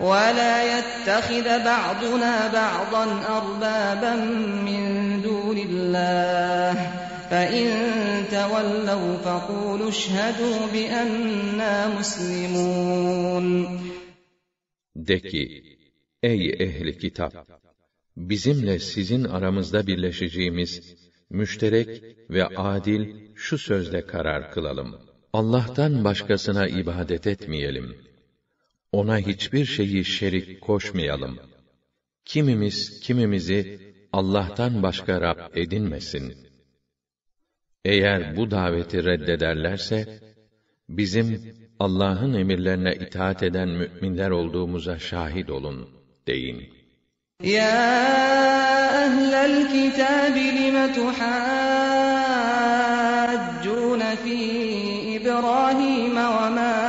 وَلَا يَتَّخِذَ بَعْضُنَا بَعْضًا أَرْبَابًا مِّن دُونِ اللَّهِ فَإِن تَوَلَّوْا فَقُولُوا اشْهَدُوا بِأَنَّا مُسْلِمُونَ De ki, ey ehli kitap! Bizimle sizin aramızda birleşeceğimiz, müşterek ve adil şu sözle karar kılalım. Allah'tan başkasına ibadet etmeyelim. ona hiçbir şeyi şerik koşmayalım. Kimimiz kimimizi Allah'tan başka Rab edinmesin. Eğer bu daveti reddederlerse bizim Allah'ın emirlerine itaat eden müminler olduğumuza şahit olun deyin. Ya ehlel kitab lime tuhaccun fi İbrahim ve ma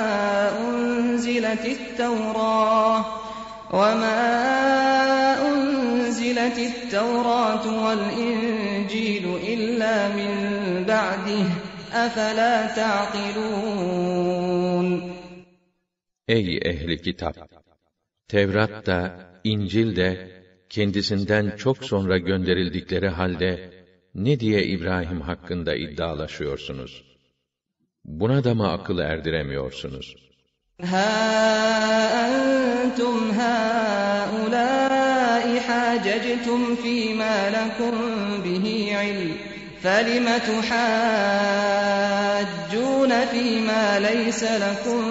أنزلت التوراة وما أنزلت التوراة والإنجيل إلا من بعده أفلا تعقلون Ey ehli kitap! Tevrat da, İncil de, kendisinden çok sonra gönderildikleri halde, ne diye İbrahim hakkında iddialaşıyorsunuz? Buna da mı akıl erdiremiyorsunuz? ها أنتم هؤلاء حاججتم فيما لكم به علم فلم تحاجون فيما ليس لكم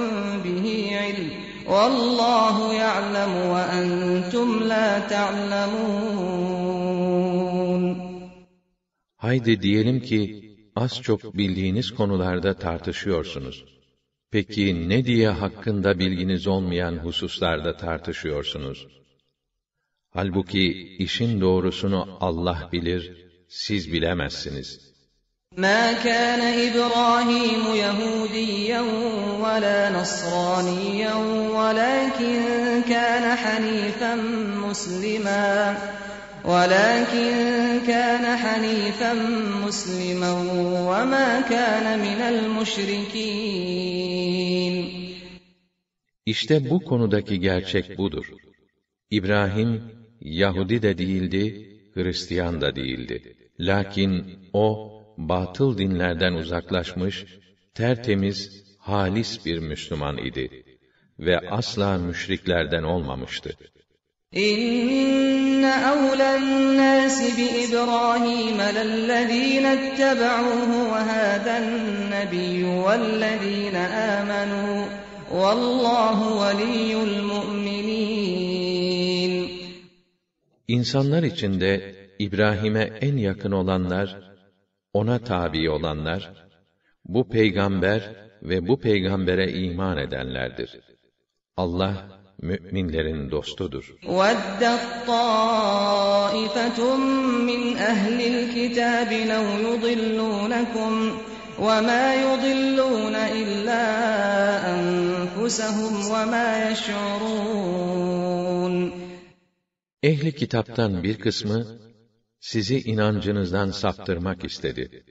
به علم والله يعلم وأنتم لا تعلمون Haydi diyelim ki, az çok bildiğiniz konularda tartışıyorsunuz. Peki ne diye hakkında bilginiz olmayan hususlarda tartışıyorsunuz? Halbuki işin doğrusunu Allah bilir, siz bilemezsiniz. ما كان إبراهيم يهوديا ولا نصرانيا ولكن كان حنيفا مسلما ولكن كان حنيفا مسلما وما كان من المشركين İşte bu konudaki gerçek budur. İbrahim, Yahudi de değildi, Hristiyan da değildi. Lakin o, batıl dinlerden uzaklaşmış, tertemiz, halis bir Müslüman idi ve asla müşriklerden olmamıştı. İnne evlen nâsi bi İbrahim'e lellezîne ittebe'ûhu ve hâden nebiyyü vellezîne âmenû vallahu veliyyul mu'minîn. İnsanlar içinde İbrahim'e en yakın olanlar, ona tabi olanlar, bu peygamber ve bu peygambere iman edenlerdir. Allah müminlerin dostudur. وَدَّتْ طَائِفَةٌ مِّنْ أَهْلِ الْكِتَابِ لَوْ يُضِلُّونَكُمْ وَمَا يُضِلُّونَ إِلَّا أَنفُسَهُمْ وَمَا يَشْعُرُونَ Ehli kitaptan bir kısmı sizi inancınızdan saptırmak istedi.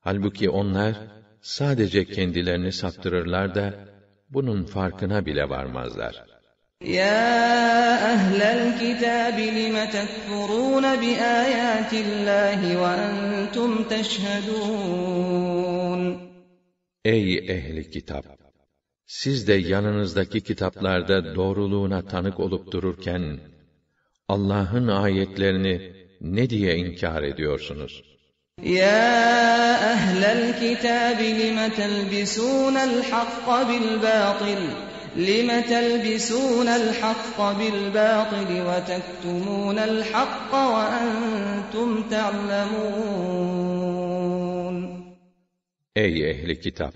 Halbuki onlar sadece kendilerini saptırırlar da bunun farkına bile varmazlar. يا أهل الكتاب لم تكفرون بآيات الله وأنتم تشهدون Ey ehli kitap! Siz de yanınızdaki kitaplarda doğruluğuna tanık olup dururken, Allah'ın ayetlerini ne diye inkar ediyorsunuz? يا أهل الكتاب لم تلبسون الحق بالباطل لم تلبسون الحق بالباطل وتكتمون الحق وأنتم تعلمون Ey ehli kitap!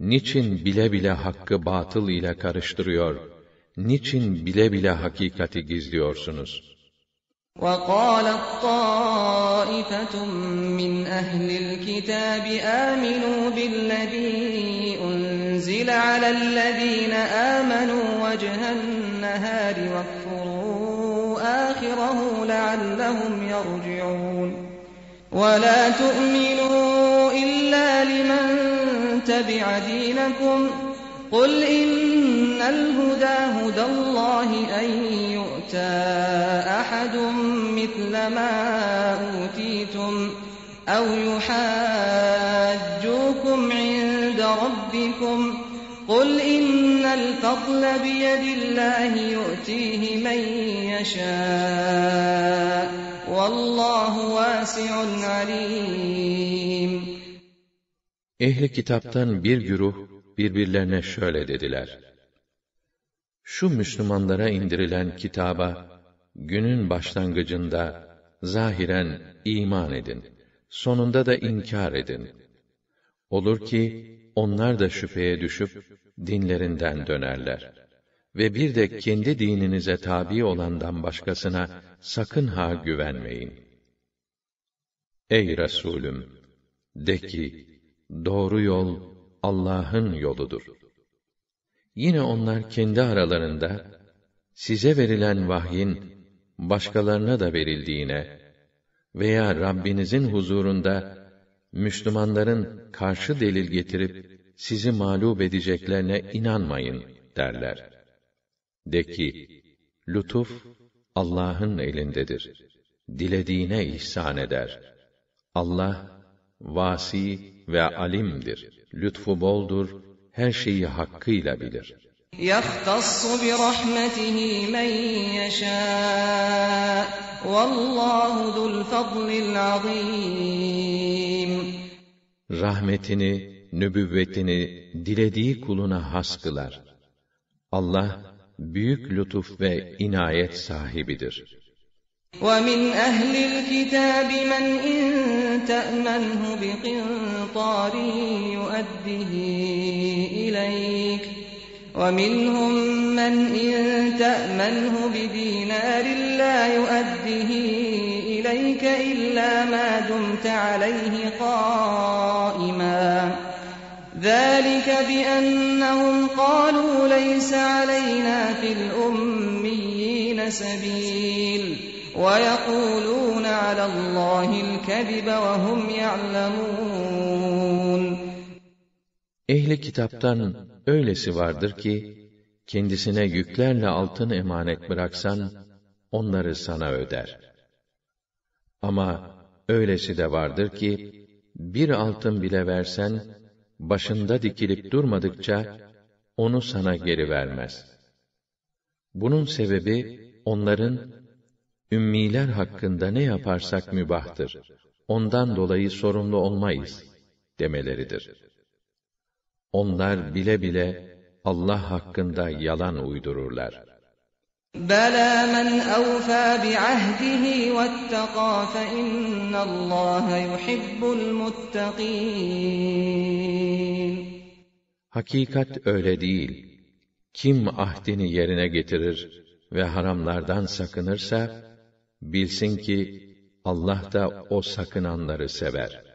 Niçin bile bile hakkı batıl ile karıştırıyor, niçin bile bile hakikati gizliyorsunuz? وقالت طائفة من أهل الكتاب آمنوا بالذي أنزل على الذين آمنوا وجه النهار واكفروا آخره لعلهم يرجعون ولا تؤمنوا إلا لمن تبع دينكم قل إن الهدى هدى الله أن يؤتى أحد مثل ما أوتيتم أو يحاجوكم عند ربكم قل إن الفضل بيد الله يؤتيه من يشاء والله واسع عليم Ehli kitaptan bir güruh birbirlerine şöyle dediler. Şu Müslümanlara indirilen kitaba, günün başlangıcında, zahiren iman edin, sonunda da inkar edin. Olur ki, onlar da şüpheye düşüp, dinlerinden dönerler. Ve bir de kendi dininize tabi olandan başkasına sakın ha güvenmeyin. Ey Resulüm! De ki, doğru yol Allah'ın yoludur. Yine onlar kendi aralarında size verilen vahyin başkalarına da verildiğine veya Rabbinizin huzurunda Müslümanların karşı delil getirip sizi mağlup edeceklerine inanmayın derler. De ki, lütuf Allah'ın elindedir. Dilediğine ihsan eder. Allah vasi ve alimdir. Lütfu boldur, her şeyi hakkıyla bilir. يَخْتَصُّ بِرَحْمَتِهِ مَن يَشَاءُ وَاللّٰهُ ذُو الْفَضْلِ الْعَظِيمِ Rahmetini, nübüvvetini dilediği kuluna has kılar. Allah büyük lütuf ve inayet sahibidir. وَمِنْ أَهْلِ الْكِتَابِ مَنْ إِن تَأْمَنْهُ بِقِنطَارٍ يُؤَدِّهِ إِلَيْكَ وَمِنْهُمْ مَنْ إِن تَأْمَنْهُ بِدِينَارٍ لَا يُؤَدِّهِ إِلَيْكَ إِلَّا مَا دُمْتَ عَلَيْهِ قَائِمًا ذَلِكَ بِأَنَّهُمْ قَالُوا لَيْسَ عَلَيْنَا فِي الْأُمِّيِّينَ سَبِيلٌ وَيَقُولُونَ عَلَى اللّٰهِ الْكَذِبَ وَهُمْ يَعْلَمُونَ Ehli kitaptan öylesi vardır ki, kendisine yüklerle altın emanet bıraksan, onları sana öder. Ama öylesi de vardır ki, bir altın bile versen, başında dikilip durmadıkça, onu sana geri vermez. Bunun sebebi, onların, ümmiler hakkında ne yaparsak mübahtır, ondan dolayı sorumlu olmayız, demeleridir. Onlar bile bile, Allah hakkında yalan uydururlar. Bela men evfa bi ahdihi vettaka fe innallaha yuhibbul muttaqin. Hakikat öyle değil. Kim ahdini yerine getirir ve haramlardan sakınırsa, bilsin ki Allah da o sakınanları sever.''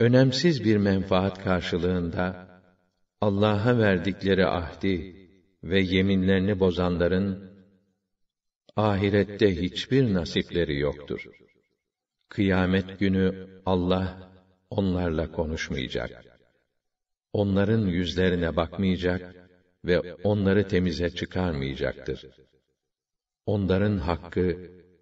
önemsiz bir menfaat karşılığında Allah'a verdikleri ahdi ve yeminlerini bozanların ahirette hiçbir nasipleri yoktur. Kıyamet günü Allah onlarla konuşmayacak. Onların yüzlerine bakmayacak ve onları temize çıkarmayacaktır. Onların hakkı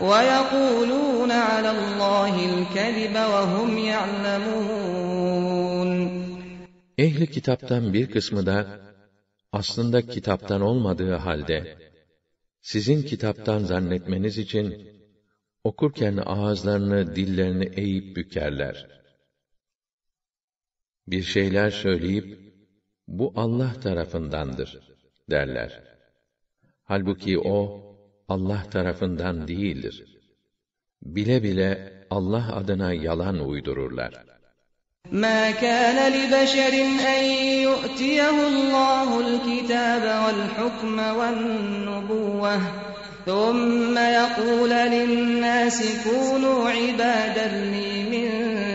وَيَقُولُونَ عَلَى اللّٰهِ الْكَذِبَ وَهُمْ يَعْلَمُونَ Ehli kitaptan bir kısmı da aslında kitaptan olmadığı halde sizin kitaptan zannetmeniz için okurken ağızlarını, dillerini eğip bükerler. Bir şeyler söyleyip bu Allah tarafındandır derler. Halbuki o Allah tarafından değildir. Bile bile Allah adına yalan uydururlar. مَا كَانَ لِبَشَرٍ أَن يُؤْتِيَهُ اللَّهُ الْكِتَابَ وَالْحُكْمَ وَالنُّبُوَّةَ ثُمَّ يَقُولَ لِلنَّاسِ كُونُوا عِبَادًا لِّي مِن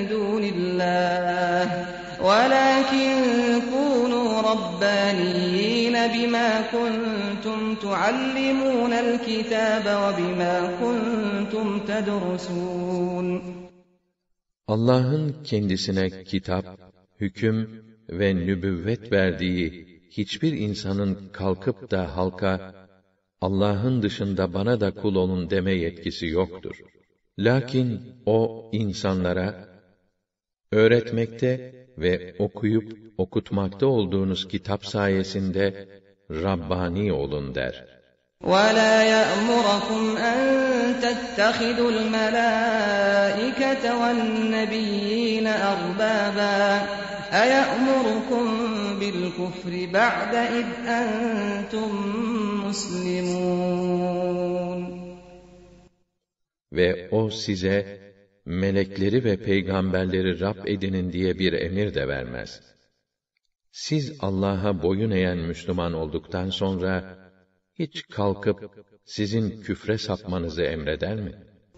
دُونِ اللَّهِ وَلَٰكِن كُونُوا رَبَّانِيِّينَ بِمَا كُنتُمْ تُعَلِّمُونَ الْكِتَابَ وَبِمَا كُنتُمْ تَدْرُسُونَ Allah'ın kendisine kitap, hüküm ve nübüvvet verdiği hiçbir insanın kalkıp da halka Allah'ın dışında bana da kul olun deme yetkisi yoktur. Lakin o insanlara öğretmekte ve okuyup okutmakta olduğunuz kitap sayesinde Rabbani olun der. وَلَا يَأْمُرَكُمْ أَن تَتَّخِذُوا الْمَلَائِكَةَ وَالنَّبِيِّينَ أَرْبَابًا أَيَأْمُرُكُم بِالْكُفْرِ بَعْدَ إِذْ أَنتُم مُّسْلِمُونَ Ve o size melekleri ve peygamberleri Rab edinin diye bir emir de vermez. Siz Allah'a boyun eğen Müslüman olduktan sonra hiç kalkıp sizin küfre sapmanızı emreder mi?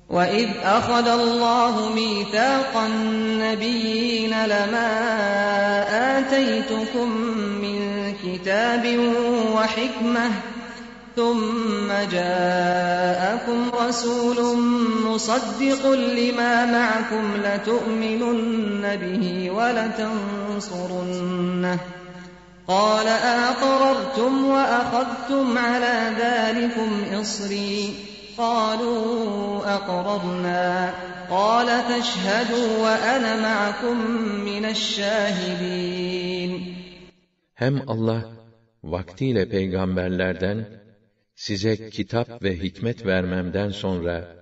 وَإِذْ أَخَذَ اللَّهُ مِيثَاقَ النَّبِيِّينَ لَمَا آتَيْتُكُم مِّن كِتَابٍ وَحِكْمَةٍ ثُمَّ جَاءَكُمْ رَسُولٌ مُصَدِّقٌ لِّمَا مَعَكُمْ لَتُؤْمِنُنَّ بِهِ وَلَتَنصُرُنَّهُ. قَالَ أَأَقْرَرْتُمْ وَأَخَذْتُمْ عَلَىٰ ذَٰلِكُمْ إِصْرِي؟ قَالُوا أَقْرَرْنَا. قَالَ فَاشْهَدُوا وَأَنَا مَعَكُمْ مِنَ الشَّاهِدِينَ. Hem Allah vaktiyle peygamberlerden size kitap ve hikmet vermemden sonra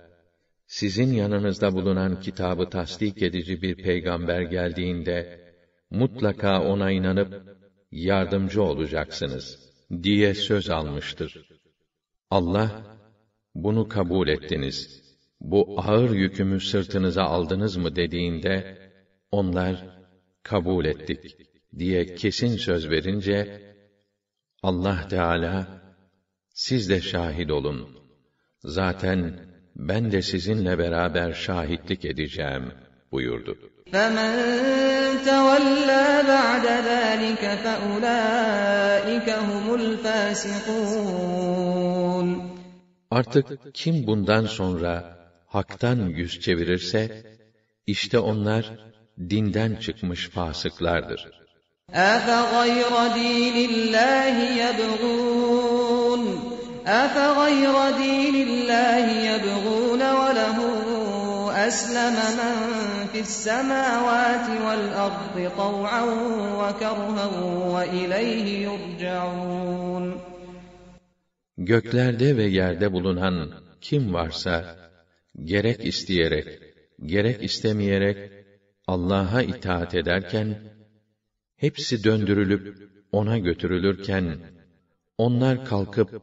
sizin yanınızda bulunan kitabı tasdik edici bir peygamber geldiğinde mutlaka ona inanıp yardımcı olacaksınız diye söz almıştır. Allah bunu kabul ettiniz. Bu ağır yükümü sırtınıza aldınız mı dediğinde onlar kabul ettik diye kesin söz verince Allah Teala siz de şahit olun. Zaten ben de sizinle beraber şahitlik edeceğim buyurdu. فَمَنْ تَوَلَّى بَعْدَ ذَٰلِكَ فَأُولَٰئِكَ هُمُ الْفَاسِقُونَ Artık kim bundan sonra haktan yüz çevirirse, işte onlar dinden çıkmış fasıklardır. أَفَغَيْرَ دِينِ اللّٰهِ يَبْغُونَ أَفَغَيْرَ دِينِ اللّٰهِ يَبْغُونَ وَلَهُ أَسْلَمَ مَنْ فِي السَّمَاوَاتِ وَالْأَرْضِ طَوْعًا وَكَرْهًا وَإِلَيْهِ يُرْجَعُونَ Göklerde ve yerde bulunan kim varsa, gerek isteyerek, gerek istemeyerek Allah'a itaat ederken, hepsi döndürülüp ona götürülürken, onlar kalkıp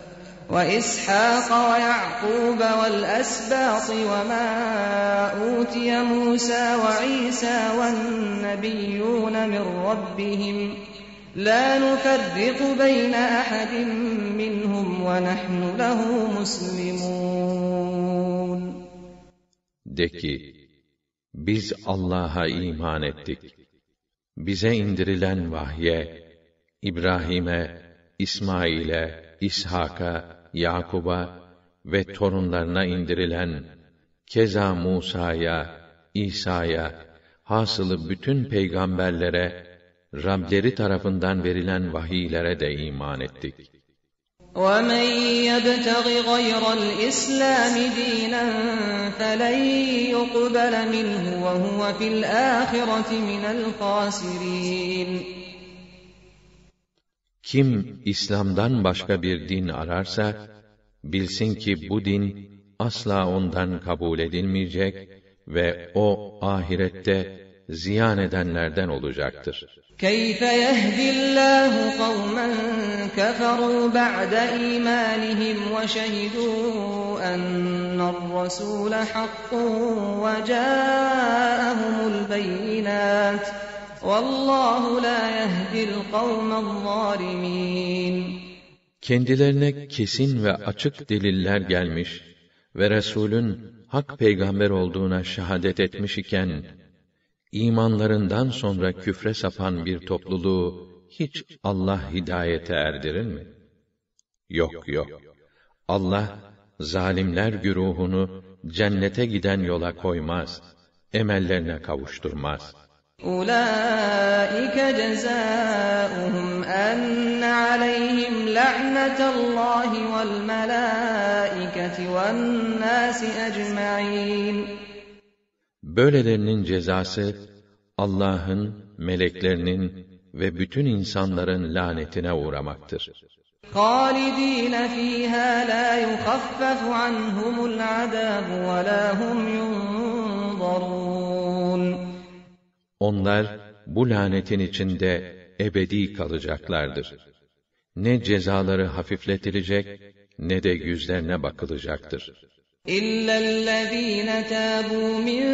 وَإِسْحَاقَ وَيَعْقُوبَ وَالْأَسْبَاطِ وَمَا أُوتِيَ مُوسَىٰ وَعِيسَىٰ وَالنَّبِيُّونَ مِن رَّبِّهِمْ لَا نُفَرِّقُ بَيْنَ أَحَدٍ مِّنْهُمْ وَنَحْنُ لَهُ مُسْلِمُونَ De ki, biz Allah'a iman ettik. Bize indirilen vahye, İbrahim'e, İsmail'e, İshak'a, Yakub'a ve torunlarına indirilen, keza Musa'ya, İsa'ya, hasılı bütün peygamberlere, Rableri tarafından verilen vahiylere de iman ettik. وَمَنْ يَبْتَغِ غَيْرَ الْإِسْلَامِ دِينًا فَلَنْ يُقْبَلَ مِنْهُ وَهُوَ فِي الْآخِرَةِ مِنَ الْخَاسِرِينَ Kim İslam'dan başka bir din ararsa, bilsin ki bu din asla ondan kabul edilmeyecek ve o ahirette ziyan edenlerden olacaktır. كَيْفَ يَهْدِي اللّٰهُ قَوْمًا كَفَرُوا بَعْدَ إِيمَانِهِمْ وَشَهِدُوا أَنَّ الرَّسُولَ حَقٌّ وَجَاءَهُمُ الْبَيِّنَاتُ Vallahu la yehdil kavmel zalimin. Kendilerine kesin ve açık deliller gelmiş ve Resul'ün hak peygamber olduğuna şahadet etmiş iken, imanlarından sonra küfre sapan bir topluluğu hiç Allah hidayete erdirir mi? Yok yok. Allah zalimler güruhunu cennete giden yola koymaz, emellerine kavuşturmaz.'' أُولَٰئِكَ جَزَاؤُهُمْ أَنَّ عَلَيْهِمْ لَعْنَةَ اللّٰهِ وَالْمَلَائِكَةِ وَالنَّاسِ أَجْمَعِينَ Böylelerinin cezası Allah'ın, meleklerinin ve bütün insanların lanetine uğramaktır. خَالِد۪ينَ ف۪يهَا لَا يُخَفَّفُ عَنْهُمُ الْعَذَابُ وَلَا هُمْ يُنظَرُونَ Onlar bu lanetin içinde ebedi kalacaklardır. Ne cezaları hafifletilecek ne de yüzlerine bakılacaktır. إِلَّا الَّذ۪ينَ تَابُوا مِنْ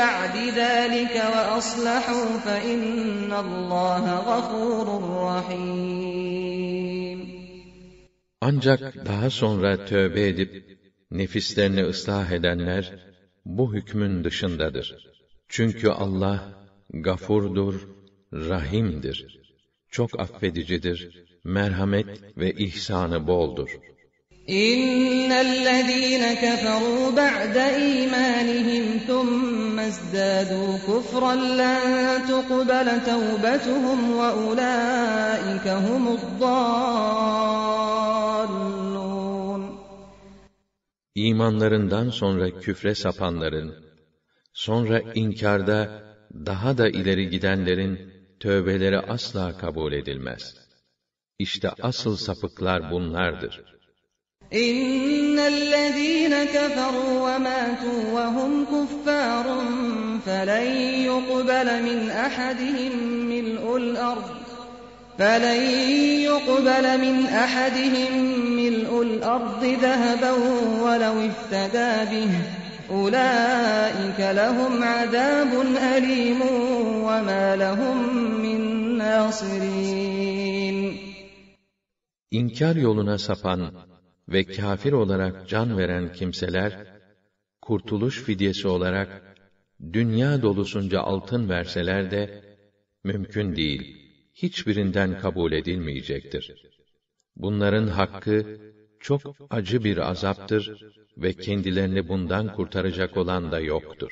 بَعْدِ ذَٰلِكَ وَأَصْلَحُوا فَإِنَّ اللّٰهَ غَفُورٌ رَحِيمٌ Ancak daha sonra tövbe edip nefislerini ıslah edenler bu hükmün dışındadır. Çünkü Allah gafurdur, rahimdir. Çok affedicidir, merhamet ve ihsanı boldur. إِنَّ الَّذ۪ينَ كَفَرُوا بَعْدَ إِيمَانِهِمْ ثُمَّ ازْدَادُوا كُفْرًا لَنْ تُقْبَلَ تَوْبَتُهُمْ وَأُولَٰئِكَ هُمُ الضَّالُّونَ İmanlarından sonra küfre sapanların, sonra inkarda daha da ileri gidenlerin tövbeleri asla kabul edilmez. İşte asıl sapıklar bunlardır. إِنَّ الَّذ۪ينَ كَفَرُوا وَمَاتُوا وَهُمْ كُفَّارٌ فَلَنْ يُقْبَلَ مِنْ أَحَدِهِمْ مِلْءُ الْأَرْضِ فَلَنْ يُقْبَلَ مِنْ أَحَدِهِمْ مِلْءُ الْأَرْضِ ذَهَبًا وَلَوْ افْتَدَى بِهِ أُولَٰئِكَ لَهُمْ عَذَابٌ أَلِيمٌ وَمَا لَهُمْ مِنْ نَاصِرِينَ İnkar yoluna sapan ve kafir olarak can veren kimseler, kurtuluş fidyesi olarak dünya dolusunca altın verseler de, mümkün değil, hiçbirinden kabul edilmeyecektir. Bunların hakkı, çok acı bir azaptır ve kendilerini bundan kurtaracak olan da yoktur.